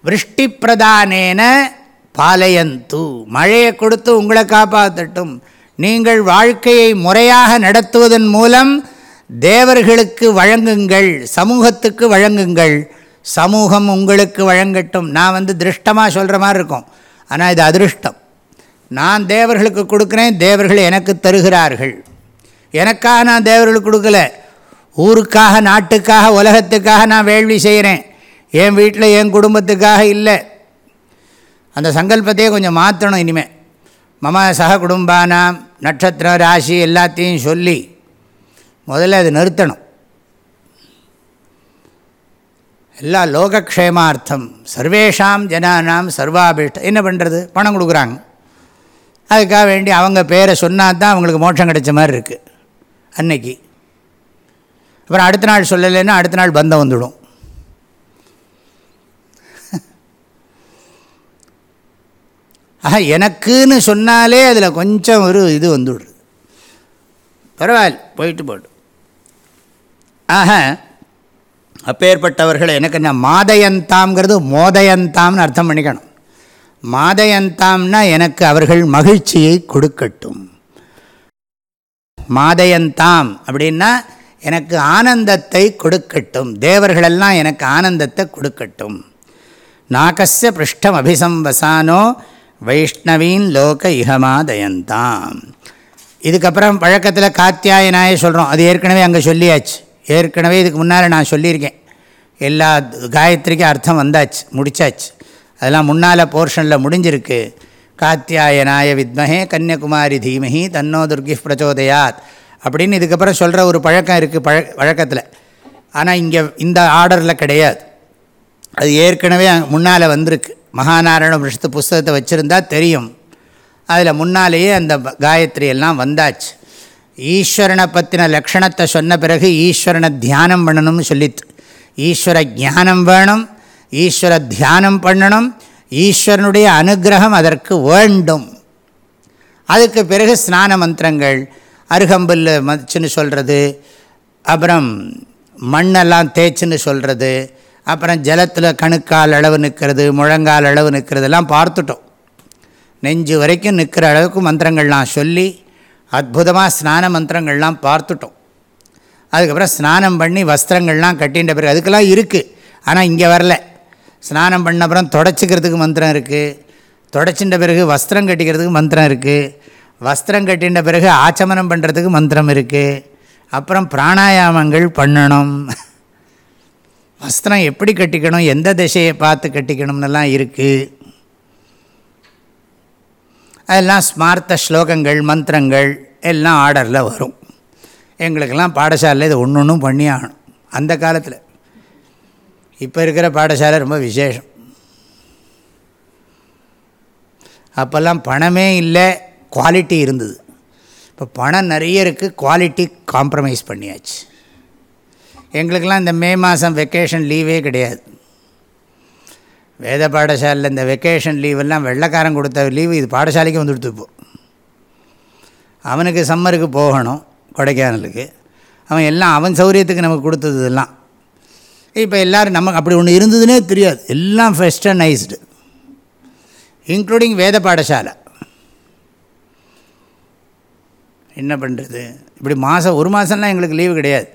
விருஷ்டி பிரதானேன பாலயந்து. மழையை கொடுத்து உங்களை காப்பாற்றட்டும் நீங்கள் வாழ்க்கையை முறையாக நடத்துவதன் மூலம் தேவர்களுக்கு வழங்குங்கள் சமூகத்துக்கு வழங்குங்கள். சமூகம் உங்களுக்கு வழங்கட்டும். நான் வந்து திருஷ்டமாக சொல்கிற மாதிரி இருக்கும். ஆனால் இது அதிருஷ்டம். நான் தேவர்களுக்கு கொடுக்குறேன் தேவர்கள் எனக்கு தருகிறார்கள். எனக்காக நான் தேவர்களுக்கு கொடுக்கல. ஊருக்காக நாட்டுக்காக உலகத்துக்காக நான் வேள்வி செய்கிறேன். என் வீட்டில் என் குடும்பத்துக்காக இல்லை. அந்த சங்கல்பத்தையே கொஞ்சம் மாற்றணும் இனிமேல் மம சக குடும்பானாம் நட்சத்திரம் ராசி எல்லாத்தையும் சொல்லி முதல்ல அது நிறுத்தணும். எல்லா லோகக்ஷேமார்த்தம் சர்வேஷாம் ஜனானாம் சர்வாபிஷ்டம் என்ன பண்ணுறது பணம் கொடுக்குறாங்க. அதுக்காக வேண்டி அவங்க பேரை சொன்னால் தான் அவங்களுக்கு மோட்சம் கிடைச்ச மாதிரி இருக்குது அன்னைக்கு. அப்புறம் அடுத்த நாள் சொல்லலைன்னா அடுத்த நாள் பந்தம் வந்துடும். ஆஹா எனக்குன்னு சொன்னாலே அதில் கொஞ்சம் ஒரு இது வந்துவிடுது பரவாயில்ல போயிட்டு போய்டும் ஆக அப்பேற்பட்டவர்கள் எனக்கு என்ன மாதயந்தாம்ங்கிறது மோதயந்தாம்னு அர்த்தம் பண்ணிக்கணும். மாதயந்தாம்னா எனக்கு அவர்கள் மகிழ்ச்சியை கொடுக்கட்டும். மாதயந்தாம் அப்படின்னா எனக்கு ஆனந்தத்தை கொடுக்கட்டும். தேவர்களெல்லாம் எனக்கு ஆனந்தத்தை கொடுக்கட்டும். நாகஸ்ய பிருஷ்டம் அபிசம்வசானோ வைஷ்ணவீன் லோக இகமாதயந்தாம் இதுக்கப்புறம் பழக்கத்தில் காத்தியாயனாய சொல்கிறோம் அது ஏற்கனவே அங்கே சொல்லியாச்சு. ஏற்கனவே இதுக்கு முன்னால் நான் சொல்லியிருக்கேன். எல்லா காயத்ரிக்கும் அர்த்தம் வந்தாச்சு முடித்தாச்சு அதெல்லாம் முன்னால் போர்ஷனில் முடிஞ்சிருக்கு. காத்தியாயனாய வித்மஹே கன்னியகுமாரி தீமஹி தன்னோ துர்கி பிரச்சோதயாத் அப்படின்னு இதுக்கப்புறம் சொல்கிற ஒரு பழக்கம் இருக்குது பழ வழக்கத்தில். ஆனால் இங்கே இந்த ஆர்டரில் கிடையாது. அது ஏற்கனவே முன்னால் வந்திருக்கு. மகாநாராயண புருஷத்து புஸ்தகத்தை வச்சுருந்தா தெரியும். அதில் முன்னாலேயே அந்த காயத்ரி எல்லாம் வந்தாச்சு. ஈஸ்வரனை பற்றின லக்ஷணத்தை சொன்ன பிறகு ஈஸ்வரனை தியானம் பண்ணணும்னு சொல்லித்து ஈஸ்வர ஞானம் வேணும் ஈஸ்வர தியானம் பண்ணணும் ஈஸ்வரனுடைய அனுகிரகம் அதற்கு வேண்டும். அதுக்கு பிறகு ஸ்நான மந்திரங்கள் அருகம்புல் மதிச்சுன்னு சொல்கிறது அப்புறம் மண்ணெல்லாம் தேய்ச்சின்னு சொல்கிறது அப்புறம் ஜலத்தில் கணுக்கால் அளவு நிற்கிறது முழங்கால் அளவு நிற்கிறதெல்லாம் பார்த்துட்டோம். நெஞ்சு வரைக்கும் நிற்கிற அளவுக்கு மந்திரங்கள்லாம் சொல்லி அற்புதமாக ஸ்நான மந்திரங்கள்லாம் பார்த்துட்டோம். அதுக்கப்புறம் ஸ்நானம் பண்ணி வஸ்திரங்கள்லாம் கட்டின்ற பிறகு அதுக்கெல்லாம் இருக்குது ஆனால் இங்கே வரல. ஸ்நானம் பண்ண அப்புறம் தொடச்சிக்கிறதுக்கு மந்திரம் இருக்குது தொடச்சின்ற பிறகு வஸ்திரம் கட்டிக்கிறதுக்கு மந்திரம் இருக்குது வஸ்திரம் கட்டின்ற பிறகு ஆச்சமனம் பண்ணுறதுக்கு மந்திரம் இருக்குது அப்புறம் பிராணாயாமங்கள் பண்ணணும். வஸ்திரம் எப்படி கட்டிக்கணும்? எந்த திசையை பார்த்து கட்டிக்கணும்னெல்லாம் இருக்குது அதெல்லாம் ஸ்மார்த்த ஸ்லோகங்கள் மந்திரங்கள் எல்லாம் ஆர்டரில் வரும். எங்களுக்கெல்லாம் பாடசாலையில் இது ஒன்று ஒன்றும் பண்ணி ஆகணும். அந்த காலத்தில். இப்போ இருக்கிற பாடசாலை ரொம்ப விசேஷம். அப்போல்லாம் பணமே இல்லை குவாலிட்டி இருந்தது. இப்போ பணம் நிறைய இருக்குது குவாலிட்டி காம்ப்ரமைஸ் பண்ணியாச்சு. எங்களுக்கெல்லாம் இந்த மே மாதம் வெக்கேஷன் லீவே கிடையாது. வேத பாடசாலையில் இந்த வெக்கேஷன் லீவெல்லாம் வெள்ளைக்காரன் கொடுத்த லீவு இது பாடசாலைக்கு வந்துடுத்து இப்போ. அவனுக்கு சம்மருக்கு போகணும் கொடைக்கானலுக்கு. அவன் எல்லாம் அவன் சௌரியத்துக்கு நமக்கு கொடுத்தது இதெல்லாம். இப்போ எல்லோரும் நமக்கு அப்படி ஒன்று இருந்ததுன்னே தெரியாது. எல்லாம் வெஸ்டர்னைஸ்டு இன்க்ளூடிங் வேத பாடசாலை. என்ன பண்ணுறது இப்படி மாதம் ஒரு மாதம்லாம் எங்களுக்கு லீவு கிடையாது.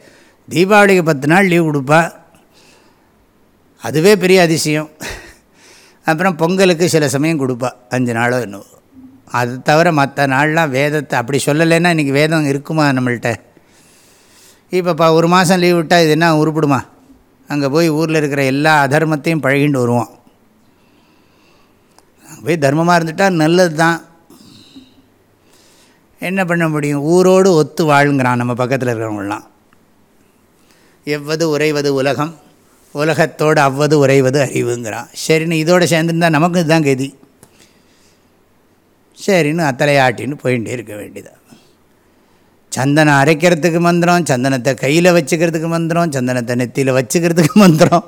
தீபாவளிக்கு பத்து நாள் லீவு கொடுப்பா. அதுவே பெரிய அதிசயம். அப்புறம் பொங்கலுக்கு சில சமயம் கொடுப்பா அஞ்சு நாளோ என்னவோ. அது தவிர மற்ற நாள்லாம் வேதத்தை அப்படி சொல்லலைன்னா இன்றைக்கி வேதம் இருக்குமா நம்மள்கிட்ட இப்போ ஒரு மாதம் லீவ் விட்டால் இது என்ன உருப்பிடுமா? அங்கே போய் ஊரில் இருக்கிற எல்லா அதர்மத்தையும் பழகிட்டு வருவோம் அங்கே போய் தர்மமாக இருந்துட்டால் நல்லது தான் என்ன பண்ண முடியும்? ஊரோடு ஒத்து வாழுங்கிறான் நம்ம பக்கத்தில் இருக்கிறவங்களாம் எவ்வது உறைவது உலகம் உலகத்தோடு அவ்வது உறைவது அறிவுங்கிறான் சரின்னு இதோடு சேர்ந்துருந்தால் நமக்கு இதுதான் கதி. சரின்னு அத்தலையாட்டின்னு போயிட்டே இருக்க வேண்டியதான் சந்தனம் அரைக்கிறதுக்கு மந்திரம் சந்தனத்தை கையில் வச்சுக்கிறதுக்கு மந்திரம் சந்தனத்தை நெத்தியில் வச்சுக்கிறதுக்கு மந்திரம்.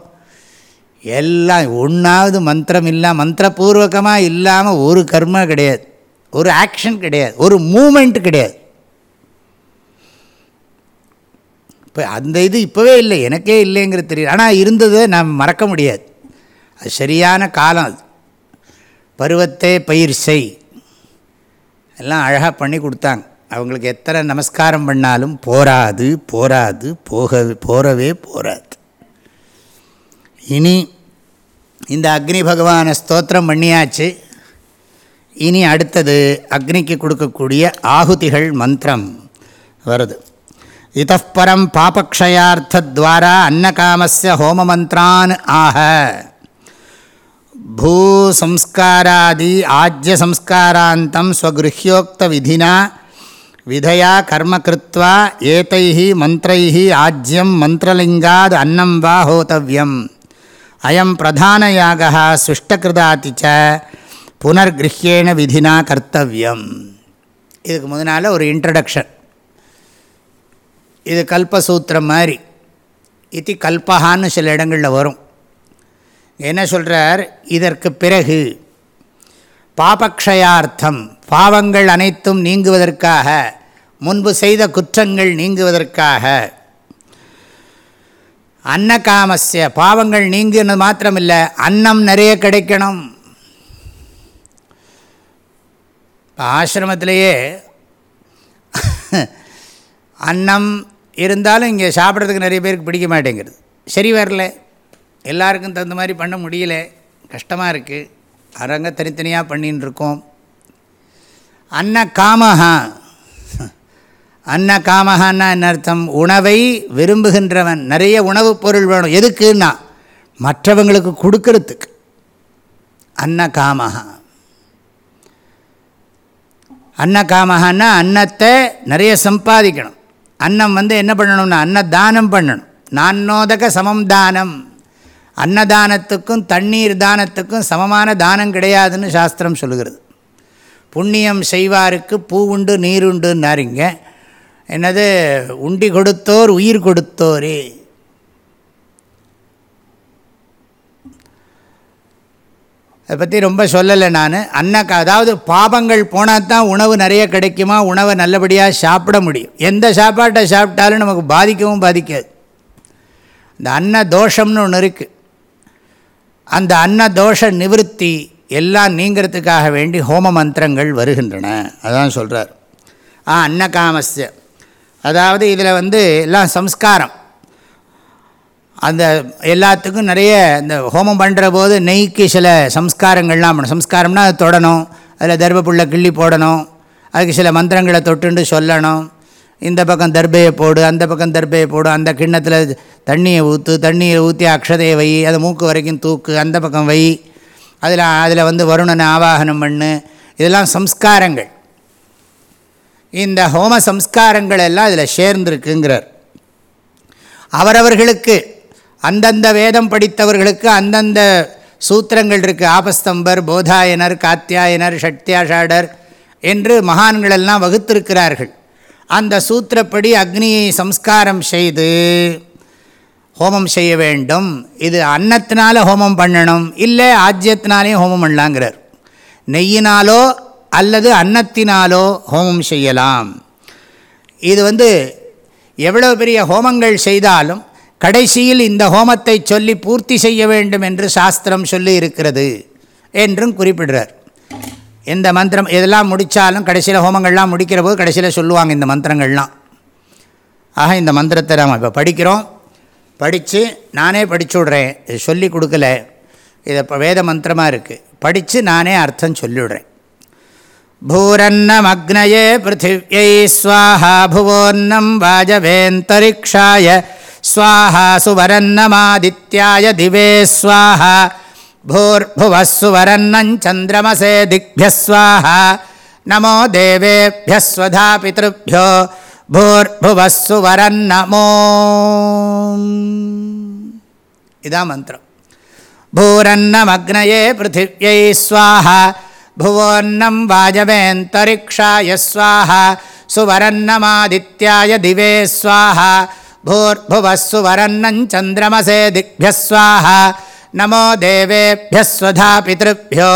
எல்லாம் ஒன்றாவது மந்திரம் இல்லாமல் மந்திரபூர்வகமாக இல்லாமல் ஒரு கர்மா கிடையாது. ஒரு ஆக்ஷன் கிடையாது. ஒரு மூமெண்ட் கிடையாது. இப்போ அந்த இது இப்போவே இல்லை எனக்கே இல்லைங்கிறது தெரியும் ஆனால் இருந்ததை நாம் மறக்க முடியாது. அது சரியான காலம் அது. பருவத்தே பயிர் செய் எல்லாம் அழகாக பண்ணி கொடுத்தாங்க. அவங்களுக்கு எத்தனை நமஸ்காரம் பண்ணாலும் போராது போராது போக போகவே போராது இனி இந்த அக்னி பகவானை ஸ்தோத்திரம் பண்ணியாச்சு. இனி அடுத்தது அக்னிக்கு கொடுக்கக்கூடிய ஆகுதிகள் மந்திரம் வருது. இத்தப்பரம் பாபக்ஷயார்த்தத்வாரா அன்னகாமஸ்ய ஹோமமந்திரான் ஆக பூசம்ஸ்காராதி ஆஜ்யசம்ஸ்காராந்தம் ஸ்வகிருஹ்யோக்த விதினா விதையா கர்ம கிருத்வா ஏத்தை மந்திரை ஆஜ்யம் மந்திரலிங்காத் அன்னம் வா ஹோதவியம் அயம் பிரதானயாக சுஷ்டகிருதாதி ச புனர்கிருஹ்யேன விதினா கர்த்தவியம் இதுக்கு முதனால ஒரு இன்ட்ரடக்ஷன் இது கல்பசூத்திரம் மாதிரி. இது கல்பகான்னு சில இடங்களில் வரும். என்ன சொல்கிறார் இதற்கு பிறகு பாபக்ஷயார்த்தம் பாவங்கள் அனைத்தும் நீங்குவதற்காக முன்பு செய்த குற்றங்கள் நீங்குவதற்காக. அன்னகாமஸ்ய பாவங்கள் நீங்கினது மாத்திரமில்லை அன்னம் நிறைய கிடைக்கணும். இப்போ ஆசிரமத்திலேயே அன்னம் இருந்தாலும் இங்கே சாப்பிட்றதுக்கு நிறைய பேருக்கு பிடிக்க மாட்டேங்கிறது சரி வரல. எல்லாருக்கும் தகுந்த மாதிரி பண்ண முடியல. கஷ்டமாக இருக்குது அரங்க தனித்தனியாக பண்ணின்னு இருக்கோம் அன்ன காமஹா. அன்ன காமஹான்னா என்ன அர்த்தம்? உணவை விரும்புகின்றவன். நிறைய உணவுப் பொருள் வேணும். எதுக்குன்னா? மற்றவங்களுக்கு கொடுக்கறதுக்கு. அன்ன காமஹா. அன்ன காமஹான்னா அன்னத்தை நிறைய சம்பாதிக்கணும். அன்னம் வந்து என்ன பண்ணணும்னா அன்னதானம் பண்ணணும். நான்னோதக சமம் தானம். அன்னதானத்துக்கும் தண்ணீர் தானத்துக்கும் சமமான தானம் கிடையாதுன்னு சாஸ்திரம் சொல்லுகிறது. புண்ணியம் செய்வாருக்கு பூ உண்டு நீருண்டுன்னாருங்க என்னது? உண்டி கொடுத்தோர் உயிர் கொடுத்தோரே. அதை பற்றி ரொம்ப சொல்லலை நான். அன்னக்கா அதாவது பாபங்கள் போனால் தான் உணவு நிறைய கிடைக்குமா உணவை நல்லபடியாக சாப்பிட முடியும். எந்த சாப்பாட்டை சாப்பிட்டாலும் நமக்கு பாதிக்கவும் பாதிக்காது. இந்த அன்ன தோஷம்னு ஒன்று இருக்குது அந்த அன்ன தோஷ நிவர்த்தி எல்லாம் நீங்கிறதுக்காக வேண்டி ஹோம மந்திரங்கள் வருகின்றன. அதான் சொல்கிறார் ஆ அன்னகாமஸ்ய. அதாவது இதில் வந்து எல்லாம் சம்ஸ்காரம். அந்த எல்லாத்துக்கும் நிறைய இந்த ஹோமம் பண்ணுற போது நெய்க்கு சில சம்ஸ்காரங்கள்லாம் பண்ணணும். சம்ஸ்காரம்னா அது தொடணும். அதில் தர்பப்புள்ள கிள்ளி போடணும். அதுக்கு சில மந்திரங்களை தொட்டுண்டு சொல்லணும். இந்த பக்கம் தர்பையை போடு அந்த பக்கம் தர்பையை போடு அந்த கிண்ணத்தில் தண்ணியை ஊற்று தண்ணியை ஊற்றி அக்ஷதையை வை அதை மூக்கு வரைக்கும் தூக்கு அந்த பக்கம் வை. அதில் அதில் வந்து வருணனை ஆவாகனம் பண்ணு. இதெல்லாம் சம்ஸ்காரங்கள். இந்த ஹோம சம்ஸ்காரங்கள் எல்லாம் இதில் சேர்ந்துருக்குங்கிறார். அவரவர்களுக்கு அந்தந்த வேதம் படித்தவர்களுக்கு அந்தந்த சூத்திரங்கள் இருக்குது ஆபஸ்தம்பர் போதாயனர் காத்தியாயனர் ஷட்யாஷாடர் என்று மகான்களெல்லாம் வகுத்திருக்கிறார்கள். அந்த சூத்திரப்படி அக்னியை சம்ஸ்காரம் செய்து ஹோமம் செய்ய வேண்டும். இது அன்னத்தினால ஹோமம் பண்ணணும். இல்லை ஆஜ்யத்தினாலேயும் ஹோமம் பண்ணலாங்கிறார். நெய்யினாலோ அல்லது அன்னத்தினாலோ ஹோமம் செய்யலாம். இது வந்து எவ்வளோ பெரிய ஹோமங்கள் செய்தாலும் கடைசியில் இந்த ஹோமத்தை சொல்லி பூர்த்தி செய்ய வேண்டும் என்று சாஸ்திரம் சொல்லி இருக்கிறது என்றும் குறிப்பிடுறார். எந்த மந்திரம் எதெல்லாம் முடித்தாலும் கடைசியில் ஹோமங்கள்லாம் முடிக்கிற போது கடைசியில் சொல்லுவாங்க இந்த மந்திரங்கள்லாம். ஆக இந்த மந்திரத்தை நாம் இப்போ படிக்கிறோம். படித்து நானே படிச்சு விட்றேன். இது சொல்லி கொடுக்கல. இது இப்போ வேத மந்திரமாக இருக்குது படித்து நானே அர்த்தம் சொல்லிவிடுறேன். भूरन्नमग्नये पृथिव्यै स्वाहा भुवोन्नं वाजवेन्तरिक्षाय स्वाहा सुवरन्नमादित्याय दिवे स्वाहा भूर्भुवः सुवरन्नञ्च्रमसे दिग्भ्यः स्वाहा नमो देवेभ्यः स्वधा पितृभ्यो भूर्भुवःसु वरन्नमो इदमन्त्रम् भूरन्नमग्नये पृथिव्यै स्वाहा भुवोन्नं वाजवेऽन्तरिक्षाय स्वाहा सुवरन्नमादित्याय दिवे स्वाहा भूर्भुवः सुवरन्नं चन्द्रमसे दिग्भ्यः स्वाहा नमो देवेभ्यः स्वधा पितृभ्यो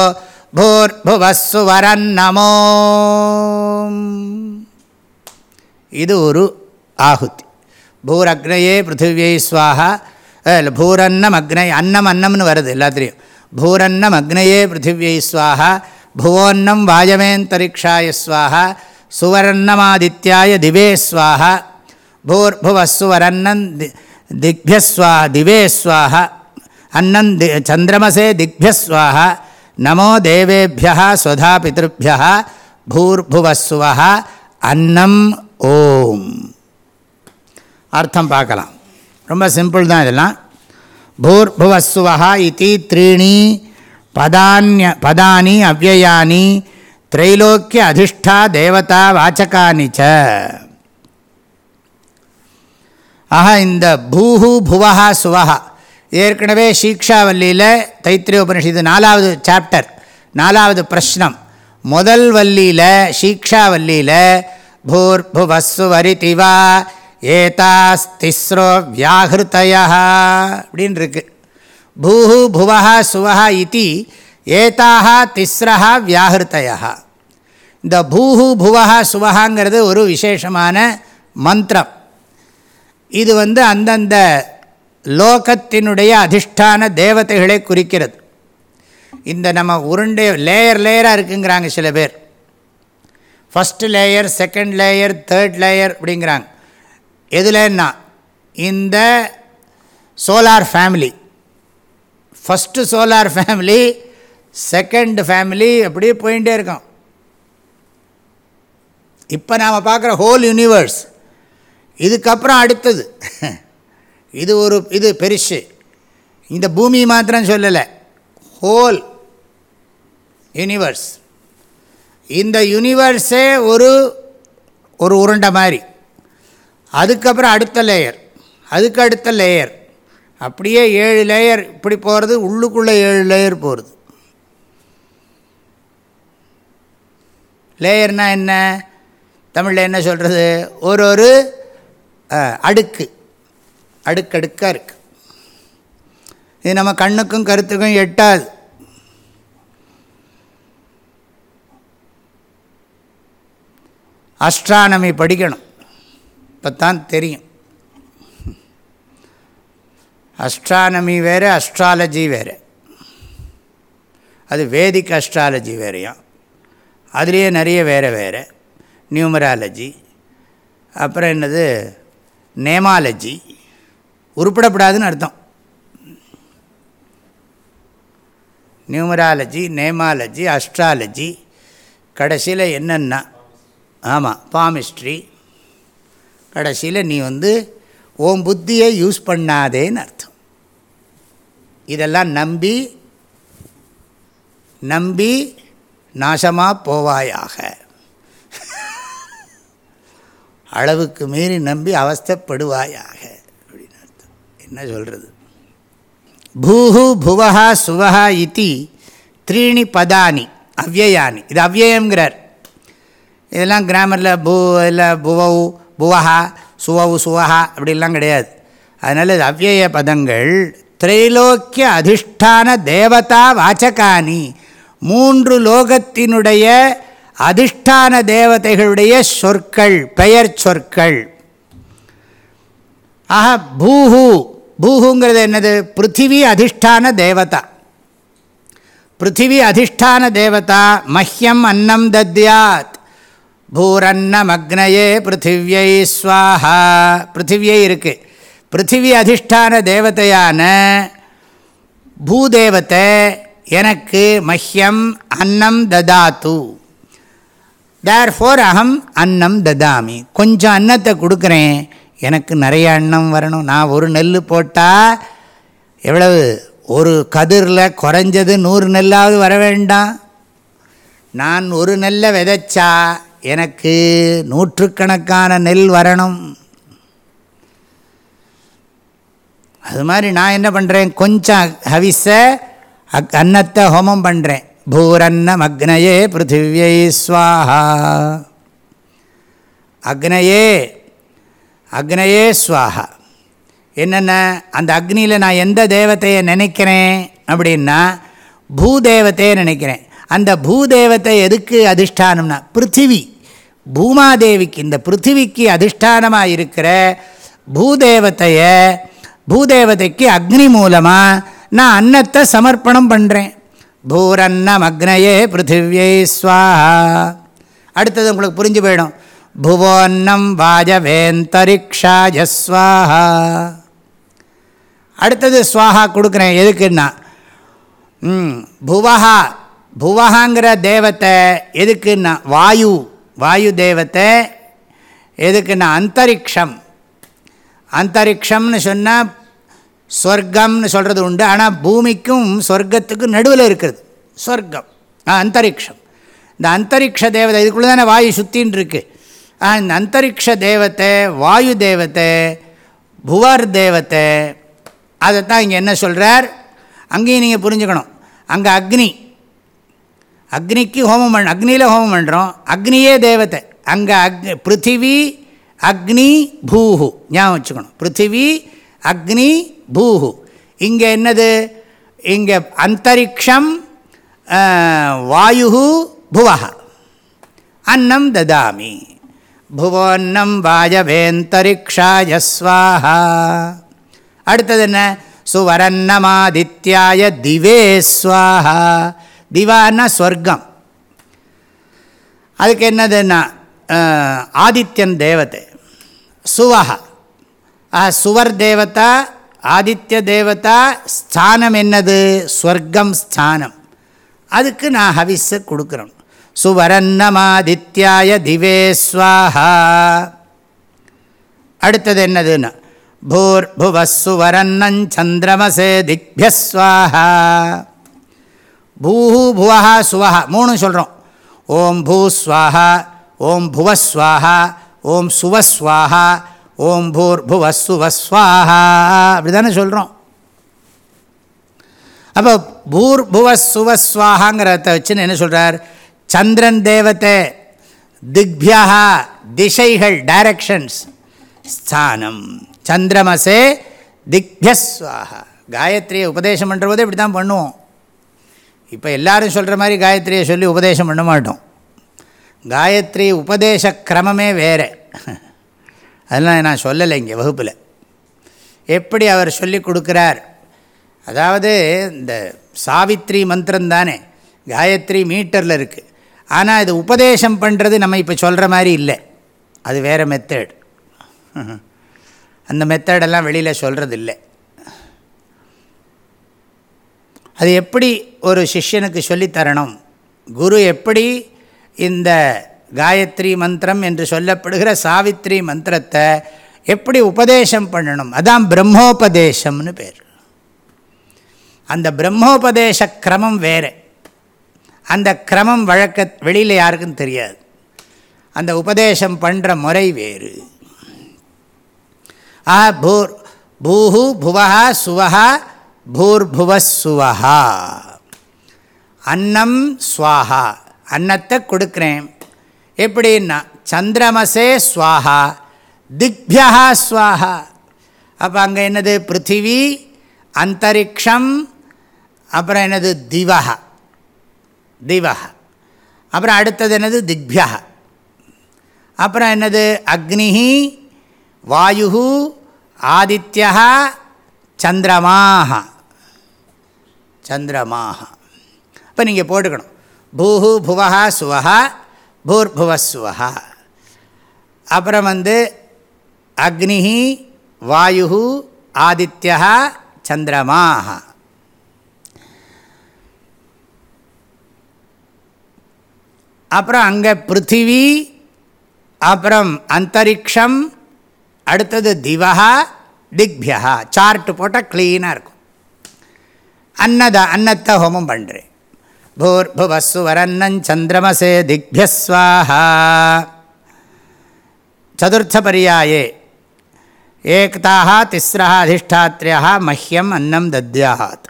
भूर्भुवः सुवरन्नमो இது ஒரு ஆகுதி பூரக்னையே பிருத்திவியை ஸ்வாஹா இல்லை பூரன்னம் அக்னை அன்னம் அன்னம்னு வருது எல்லாத்துலேயும் பூரன்னம் அக்னையே பிருத்திவியை ஸ்வாஹா புவோன்னம் வாயமேந்தரிக்ஷாய ஸ்வாஹா சுவர்ணமாதித்யாய திவே ஸ்வாஹா பூர்புவசுவரன்னன் தி திக்பியஸ்வா திவே ஸ்வாஹா அன்னன் தி சந்திரமசே திக்பியஸ்வாஹ நமோ தேவேபியா ஸ்வதா பிதிருபியா பூர்புவசுவா அன்னம் ஓம் அர்த்தம் பார்க்கலாம் ரொம்ப சிம்பிள் தான் இதெல்லாம். பூர்புவசுவா இத்தி த்ரீணி பதானிய பதானி அவ்வயானி திரைலோக்கிய அதிஷ்டா தேவதா வாச்சகானி ச. ஆக இந்த பூஹு புவஹா சுவஹா. ஏற்கனவே சீக்ஷாவல்லியில் தைத்திரிய உபனிஷத்து நாலாவது சாப்டர் நாலாவது பிரஷ்னம். முதல் வல்லியில் சீக்ஷாவல்லியில் பூர்புவஸ்ஸு வரிதிவா ஏதாஸ்திஸ்ரோ வியாகிருத்தய அப்படின்னு இருக்குது பூஹு புவஹா சுவஹா இத்தி ஏதாக திஸ்ரஹா வியாகிருத்தய இந்த பூஹு புவஹா சுவஹாங்கிறது ஒரு விசேஷமான மந்திரம். இது வந்து அந்தந்த லோகத்தினுடைய அதிஷ்டான தேவதைகளை குறிக்கிறது. இந்த நம்ம உருண்டை லேயர் லேயராக இருக்குங்கிறாங்க சில பேர். First layer second layer third layer அப்படிங்கிறாங்க. எதுலன்னா இந்த solar family first solar family second family அப்படியே போயிட்டே இருக்கோம். இப்போ நாம் பார்க்குற ஹோல் யூனிவர்ஸ் இதுக்கப்புறம் அடுத்தது. இது ஒரு இது பெருசு. இந்த பூமி மாத்திரம் சொல்லலை. ஹோல் யூனிவர்ஸ் இந்த யூனிவர்ஸே ஒரு ஒரு உருண்டை மாதிரி. அதுக்கப்புறம் அடுத்த லேயர் அதுக்கு அடுத்த லேயர் அப்படியே ஏழு லேயர் இப்படி போகிறது உள்ளுக்குள்ளே ஏழு லேயர் போகிறது லேயர்னால் என்ன? தமிழில் என்ன சொல்கிறது ஒரு ஒரு அடுக்கு. அடுக்கடுக்காக இருக்குது இது நம்ம கண்ணுக்கும் கருத்துக்கும் எட்டாது. அஸ்ட்ரானமி படிக்கணும். இப்போ தான் தெரியும். அஸ்ட்ரானமி வேறு அஸ்ட்ராலஜி வேறு. அது வேதிக் அஸ்ட்ராலஜி வேறையும். அதுலேயே நிறைய வேறு வேறு. நியூமராலஜி அப்புறம் என்னது? நேமாலஜி உருப்பிடப்படாதுன்னு அர்த்தம். நியூமராலஜி நேமாலஜி அஸ்ட்ராலஜி கடைசியில் என்னென்னா? ஆமாம் பாமிஸ்ட்ரி கடைசியில் நீ வந்து ஓம் புத்தியை யூஸ் பண்ணாதேன்னு அர்த்தம். இதெல்லாம் நம்பி நம்பி நாசமாக போவாயாக. அளவுக்கு மீறி நம்பி அவஸ்தப்படுவாயாக. அப்படின்னு அர்த்தம். என்ன சொல்கிறது பூஹு புவஹா சுவஹா இத்தி த்ரீணி பதானி அவ்வயானி இது அவ்வயங்கிறார் இதெல்லாம் கிராமரில் பூ இல்லை புவவு புவஹா சுவவு சுவஹா அப்படிலாம் கிடையாது. அதனால் இது அவ்வய பதங்கள் திரைலோக்கிய அதிஷ்டான தேவதா வாச்சகானி. மூன்று லோகத்தினுடைய அதிஷ்டான தேவதைகளுடைய சொற்கள் பெயர் சொற்கள். ஆஹா பூஹு. பூஹுங்கிறது என்னது? பிருத்திவி அதிஷ்டான தேவதா. பிருத்திவி அதிஷ்டான தேவதா மஹ்யம் அன்னம் தத்யாத். பூரன்னமக்னயே பிருத்திவியை ஸ்வாஹா. பிருத்திவியை இருக்குது பிருத்திவி அதிஷ்டான தேவதையான பூதேவத்தை எனக்கு மஹ்யம் அன்னம் ததாத்து. தேர் ஃபோர் அகம் அன்னம் ததாமி. கொஞ்சம் அன்னத்தை கொடுக்குறேன். எனக்கு நிறைய அன்னம் வரணும். நான் ஒரு நெல் போட்டால் எவ்வளவு? ஒரு கதிரில் குறைஞ்சது நூறு நெல்லாவது வர வேண்டாம். நான் ஒரு நெல்லை விதைச்சா எனக்கு நூற்றுக்கணக்கான நெல் வரணும். அது மாதிரி நான் என்ன பண்ணுறேன் கொஞ்சம் ஹவிஸை அக் அன்னத்தை ஹோமம் பண்ணுறேன் பூரன்னம் அக்னயே பிருத்திவியை ஸ்வாஹா. அக்னயே அக்னயே ஸ்வாஹா. என்னென்ன? அந்த அக்னியில் நான் எந்த தேவத்தையை நினைக்கிறேன் அப்படின்னா பூதேவத்தையை நினைக்கிறேன். அந்த பூதேவத்தை எதுக்கு அதிஷ்டானம்னா பிருத்திவி பூமாதேவிக்கு இந்த பிருத்திவிக்கு அதிஷ்டானமாக இருக்கிற பூதேவத்தையை பூதேவதைக்கு அக்னி மூலமாக நான் அன்னத்தை சமர்ப்பணம் பண்ணுறேன் பூரன்னம் அக்னையே பிருத்திவியை ஸ்வாஹா. அடுத்தது உங்களுக்கு புரிஞ்சு போயிடும். புவோன்னம் வாஜவேந்தரிக்ஷாய ஸ்வாஹா. அடுத்தது ஸ்வாஹா கொடுக்குறேன். எதுக்குன்னா ம் புவஹா. புவஹாங்கிற தேவத்தை எதுக்குன்னா வாயு. வாயு தேவத்தை எதுக்குன்னா அந்தரிக்ஷம். அந்தரிக்ஷம்னு சொன்னால் ஸ்வர்க்கம்னு சொல்கிறது உண்டு. ஆனால் பூமிக்கும் சொர்க்கத்துக்கும் நடுவில் இருக்கிறது. சொர்க்கம். அந்தரிக்ஷம். இந்த அந்தரிக்ஷ தேவதை இதுக்குள்ளே தானே வாயு சுத்தின்னு இருக்கு. இந்த அந்தரிக்ஷ தேவத்தை வாயு தேவத்தை புவர் தேவத்தை அதைத்தான் இங்கே என்ன சொல்கிறார் அங்கேயும் நீங்கள் புரிஞ்சுக்கணும். அங்கே அக்னி. அக்னிக்கு ஹோமம் பண் அக்னியில் ஹோமம் பண்ணுறோம் அக்னியே தேவத்தை. அங்கே அக் பிருத்திவி அக்னி பூஹு. ஞாபகம் வச்சுக்கணும். பிருத்திவி அக்னி பூஹு. இங்கே என்னது? இங்கே அந்தரிக்ஷம் வாயு புவக அன்னம் ததாமி. புவோன்னம் வாயவேந்தரிக்ஷாய ஸ்வாஹா. அடுத்தது என்ன? சுவரன்னமாதித்யாய திவே ஸ்வாஹா. திவான்னா ஸ்வர்க்கம். அதுக்கு என்னதுன்னா ஆதித்யன் தேவத்தை. சுவஹா. சுவர் தேவதா ஆதித்ய தேவதா ஸ்தானம் என்னது? ஸ்வர்க்கம் ஸ்தானம். அதுக்கு நான் ஹவிஸை கொடுக்குறேன் சுவரன்னமாதித்யாய திவே ஸ்வாஹா. அடுத்தது என்னதுன்னா பூர்புவசுவரன்னந்திரமசே திக்யஸ்வாஹா பூஹு புவஹா சுவஹா. மூணு சொல்கிறோம் ஓம் பூஸ்வாஹா ஓம் புவஸ்வாஹா ஓம் சுவஸ்வாஹா ஓம் பூர் புவஸ்வாஹா அப்படி தானே சொல்கிறோம் அப்போ பூர் புவஸ்வாஹாங்கிறத வச்சுன்னு என்ன சொல்கிறார் சந்திரன் தேவத்தை திக்பியா திசைகள் டைரக்ஷன்ஸ் ஸ்தானம். சந்திரமசே திக்யஸ்வாஹா காயத்ரியை உபதேசம் பண்ணுற போது இப்படி தான் பண்ணுவோம். இப்போ எல்லோரும் சொல்கிற மாதிரி காயத்ரியை சொல்லி உபதேசம் பண்ண மாட்டோம். காயத்ரி உபதேச கிரமமே வேறு. அதெல்லாம் நான் சொல்லலை இங்கே வகுப்பில். எப்படி அவர் சொல்லி கொடுக்குறார்? அதாவது இந்த சாவித்ரி மந்திரம் தானே காயத்ரி மீட்டரில் இருக்குது ஆனால் இது உபதேசம் பண்ணுறது நம்ம இப்போ சொல்கிற மாதிரி இல்லை. அது வேறு மெத்தட் அந்த மெத்தடெல்லாம் வெளியில் சொல்கிறது இல்லை. அது எப்படி ஒரு சிஷ்யனுக்கு சொல்லித்தரணும் குரு எப்படி இந்த காயத்ரி மந்திரம் என்று சொல்லப்படுகிற சாவித்ரி மந்திரத்தை எப்படி உபதேசம் பண்ணணும்? அதான் பிரம்மோபதேசம்னு பேர். அந்த பிரம்மோபதேச கிரமம் வேறு. அந்த கிரமம் வழக்க வெளியில் யாருக்கும் தெரியாது. அந்த உபதேசம் பண்ணுற முறை வேறு. ஆ பூர் பூஹு புவஹா சுவஹா பூர்புவசுவஹா அன்னம் சுவாஹா. அன்னத்தை கொடுக்குறேன். எப்படின்னா சந்திரமசே ஸ்வாஹா திக்பியா ஸ்வாஹா. அப்போ அங்கே என்னது? பிருத்திவி அந்தரிக்ஷம் அப்புறம் என்னது? திவஹா. திவஹா. அப்புறம் அடுத்தது என்னது? திக்பியா அப்புறம் என்னது? அக்னி வாயு ஆதித்யா சந்திரமாக சந்திரமாக இப்போ நீங்கள் போட்டுக்கணும். பூஹு புவஹா சுவஹா பூர்புவஸ்வஹா அப்புறம் வந்து அக்னி வாயு ஆதித்யா சந்திரமாக அப்புறம் அங்கே பிருத்திவி அப்புறம் அந்தரிக்ஷம் அடுத்தது திவா திக்பியா சார்ட்டு போட்டால் க்ளீனாக இருக்கும். அன்னதா அன்னத்தை ஹோமம் பண்ணுறேன் பூர்புவஸ்ஸு வரன்னஞ்சந்திரமசே திக்பியஸ்வாஹா சதுர்த்தபரியாயே ஏக்தாக திஸ்ரா அதிஷ்டாத்ரியா மஹ்யம் அன்னம் தத்யாத்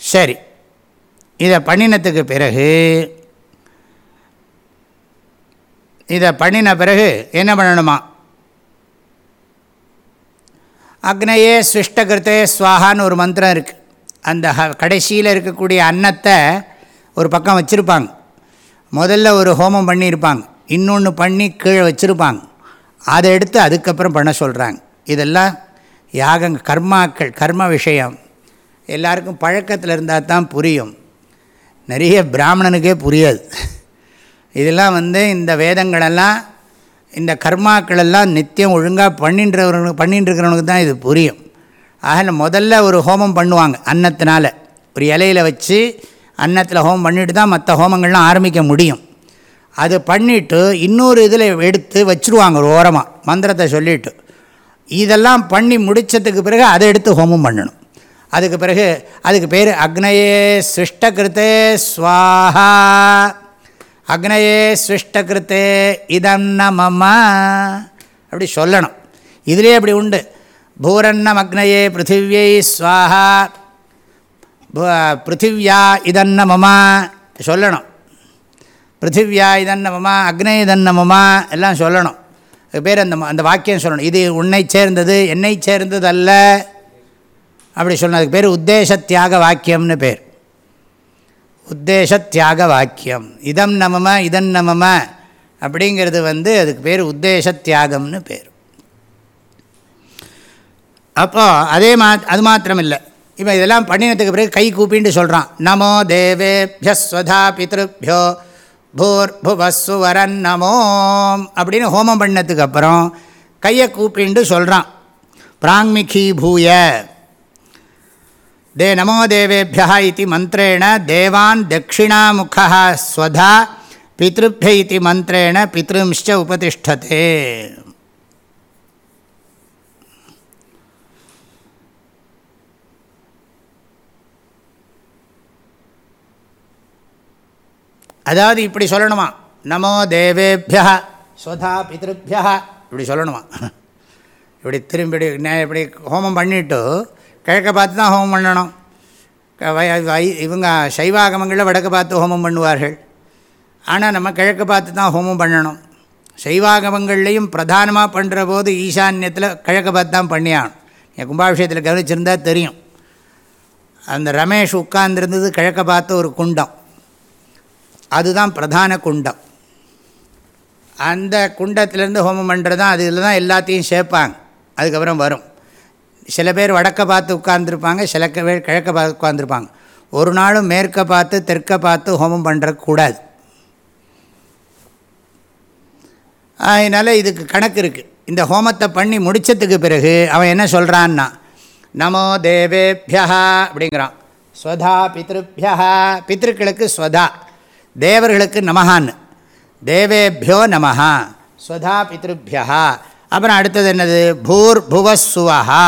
சரி இதை பண்ணினத்துக்கு பிறகு இதை பண்ணின பிறகு என்ன பண்ணணுமா? அக்னையே ஸ்விஷ்டகிருத்தே ஸ்வாகான்னு ஒரு மந்திரம் இருக்குது அந்த கடைசியில் இருக்கக்கூடிய அன்னத்தை ஒரு பக்கம் வச்சுருப்பாங்க. முதல்ல ஒரு ஹோமம் பண்ணியிருப்பாங்க. இன்னொன்று பண்ணி கீழே வச்சுருப்பாங்க. அதை எடுத்து அதுக்கப்புறம் பண்ண சொல்கிறாங்க இதெல்லாம் யாகங்க கர்மாக்கள் கர்ம விஷயம். எல்லாருக்கும் பழக்கத்தில் இருந்தால் தான் புரியும். நிறைய பிராமணனுக்கே புரியாது. இதெல்லாம் வந்து இந்த வேதங்களெல்லாம் இந்த கர்மாக்களெல்லாம் நித்தியம் ஒழுங்காக பண்ணின்றவனுக்கு பண்ணிட்டுருக்கிறவனுக்கு தான் இது புரியும். ஆக முதல்ல ஒரு ஹோமம் பண்ணுவாங்க அன்னத்தினால். ஒரு இலையில் வச்சு அன்னத்தில் ஹோமம் பண்ணிட்டு தான் மற்ற ஹோமங்கள்லாம் ஆரம்பிக்க முடியும். அது பண்ணிவிட்டு இன்னொரு இதில் எடுத்து வச்சுருவாங்க ஒரு ஓரமாக மந்திரத்தை சொல்லிவிட்டு இதெல்லாம் பண்ணி முடித்ததுக்கு பிறகு அதை எடுத்து ஹோமம் பண்ணணும். அதுக்கு பிறகு அதுக்கு பேர் அக்னையே சிருஷ்டகிருத்தே ஸ்வாஹா. அக்னயே சிருஷ்டகிருத்தே இதம் மம அப்படி சொல்லணும். இதுலேயே அப்படி உண்டு. பூரன்னம் அக்னயே பிருத்திவியை ஸ்வாஹா. பிருத்திவியா இதன்ன மமா சொல்லணும். பிருத்திவியா இதன்ன மமா அக்னே இதன்ன மமா எல்லாம் சொல்லணும். பேர் அந்த அந்த வாக்கியம் சொல்லணும். இது உன்னை சேர்ந்தது என்னை சேர்ந்தது அல்ல அப்படி சொல்லணும். அதுக்கு பேர் உத்தேச தியாக வாக்கியம்னு பேர். உத்தேச தியாக வாக்கியம் இதம் நமம இதன் நமம அப்படிங்கிறது வந்து அதுக்கு பேர் உத்தேச தியாகம்னு பேர். அப்போ அதே மா அது மாத்திரம் இல்லை இப்போ இதெல்லாம் பண்ணினதுக்கு பிறகு கை கூப்பின்ட்டு சொல்கிறான் நமோ தேவேபியஸ்வதா பித்ருபியோ பூர்புவஸ்ஸு வரன் நமோம் அப்படின்னு ஹோமம் பண்ணதுக்கு அப்புறம் கையை கூப்பின்ட்டு சொல்கிறான் பிராங்மிகி பூய தே நமோ தேவேபியா இது மந்திரேண தேவான் தட்சிணாமுகா ஸ்வதா பித்ருபிய இது மந்திரேண பித்ரும்ச்ச உபதிஷ்டதே. அதாவது இப்படி சொல்லணுமா? நமோ தேவேபியா ஸ்வதா பித்ருபியா இப்படி சொல்லணுமா? இப்படி திரும்பி இப்படி ஹோமம் பண்ணிவிட்டு கிழக்க பார்த்து தான் ஹோமம் பண்ணணும். இவங்க சைவாகமங்களில் வடக்கு பார்த்து ஹோமம் பண்ணுவார்கள். ஆனால் நம்ம கிழக்கு பார்த்து தான் ஹோமம் பண்ணணும். சைவாகமங்கள்லேயும் பிரதானமாக பண்ணுற போது ஈசான்யத்தில் கிழக்க பார்த்து தான் பண்ணியாகணும். என் கும்பாபிஷேகத்தில் கவனிச்சிருந்தால் தெரியும். அந்த ரமேஷ் உட்கார்ந்துருந்தது கிழக்க பார்த்த ஒரு குண்டம். அதுதான் பிரதான குண்டம். அந்த குண்டத்திலேருந்து ஹோமம் பண்ணுறது தான் அதில் தான் எல்லாத்தையும் சேர்ப்பாங்க. அதுக்கப்புறம் வரும். சில பேர் வடக்க பார்த்து உட்கார்ந்துருப்பாங்க சில பேர் கிழக்க பார்த்து உட்காந்துருப்பாங்க ஒரு நாளும் மேற்க பார்த்து தெற்க பார்த்து ஹோமம் பண்ணுறக்கூடாது அதனால் இதுக்கு கணக்கு இருக்குது இந்த ஹோமத்தை பண்ணி முடித்ததுக்கு பிறகு அவன் என்ன சொல்கிறான்னா நமோ தேவேபியா அப்படிங்கிறான். ஸ்வதா பித்ருபியா பித்ருக்களுக்கு ஸ்வதா தேவர்களுக்கு நமஹான்னு. தேவேபியோ நமஹா ஸ்வதா பித்ருபியா அப்புறம் அடுத்தது என்னது? பூர் புவசுவஹா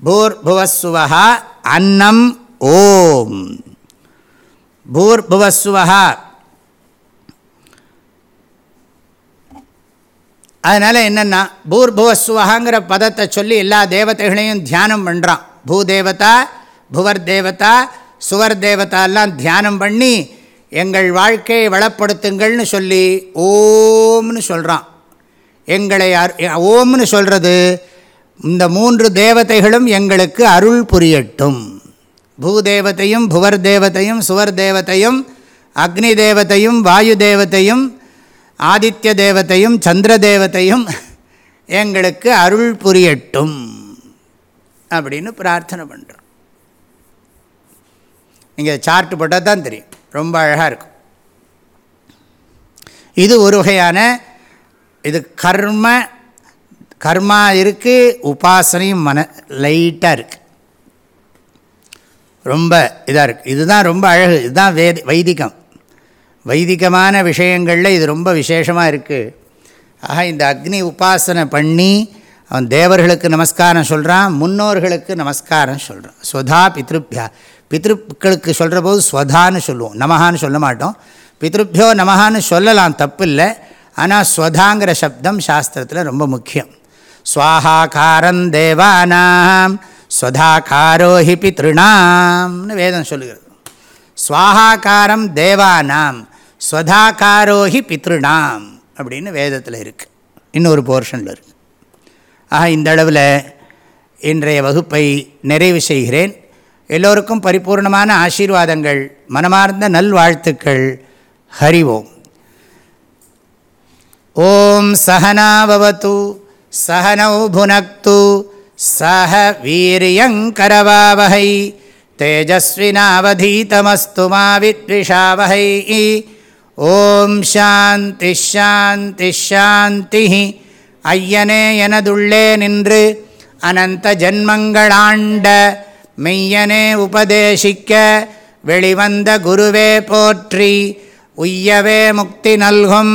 பூர் புவசுவஹா அன்னம் ஓம். பூர் புவசுவஹா அதனால் என்னென்னா பூர்புவஸ்வகாங்கிற பதத்தை சொல்லி எல்லா தேவதைகளையும் தியானம் பண்ணுறான் பூதேவதா புவர் தேவதா சுவர் தேவதாலாம் தியானம் பண்ணி எங்கள் வாழ்க்கையை வளப்படுத்துங்கள்னு சொல்லி ஓம்னு சொல்கிறான் எங்களை ஓம்னு சொல்கிறது இந்த மூன்று தேவதைகளும் எங்களுக்கு அருள் புரியட்டும். பூதேவத்தையும் புவர் தேவத்தையும் சுவர் தேவத்தையும் அக்னி தேவத்தையும் வாயு தேவத்தையும் ஆதித்ய தேவத்தையும் சந்திர தேவத்தையும் எங்களுக்கு அருள் புரியட்டும் அப்படின்னு பிரார்த்தனை பண்ணுறோம் நீங்கள் சார்ட்டு போட்டால் தான் தெரியும். ரொம்ப அழகாக இருக்கும். இது ஒரு வகையான இது கர்ம கர்மா இருக்குது உபாசனையும் மன லைட்டாக இருக்குது ரொம்ப இதாக இருக்குது இதுதான் ரொம்ப அழகு. இதுதான் வேதி வைதிகம். வைதிகமான விஷயங்களில் இது ரொம்ப விசேஷமாக இருக்குது ஆக இந்த அக்னி உபாசனை பண்ணி அவன் தேவர்களுக்கு நமஸ்காரம் சொல்கிறான் முன்னோர்களுக்கு நமஸ்காரம் சொல்கிறான் ஸ்வதா பித்ருப்பியா பித்ருக்களுக்கு சொல்கிற போது ஸ்வதான்னு சொல்லுவோம். நமஹான்னு சொல்ல மாட்டோம். பித்ருப்பியோ நமஹான்னு சொல்லலாம். தப்பு இல்லை ஆனால் ஸ்வதாங்கிற சப்தம் சாஸ்திரத்தில் ரொம்ப முக்கியம். ஸ்வாஹாக்காரம் தேவானாம் ஸ்வதாக்காரோ ஹி பித்ருணாம்னு வேதம் சொல்லுகிறது. ஸ்வாஹாக்காரம் தேவானாம் ஸ்வதாக்காரோஹி பித்ருணாம் அப்படின்னு வேதத்தில் இருக்குது இன்னொரு போர்ஷனில் இருக்குது ஆக இந்த அளவில் இன்றைய வகுப்பை நிறைவு செய்கிறேன். எல்லோருக்கும் பரிபூர்ணமான ஆசீர்வாதங்கள் மனமார்ந்த நல்வாழ்த்துக்கள். ஹரிவோம் ஓம் சகனாவது சகனௌ புனக்து சக வீரியங்கரவாவகை தேஜஸ்வினாவதீதமஸ்து மாவித்விஷாவகை ஓம் சாந்தி ஷாந்தி ஷாந்தி ஐயனே எனதுள்ளே நின்று அனந்த ஜன்மங்களாண்ட மெய்யனே உபதேசிக்க வெளிவந்த குருவே போற்றி உய்யவே முக்தி நல்கும்.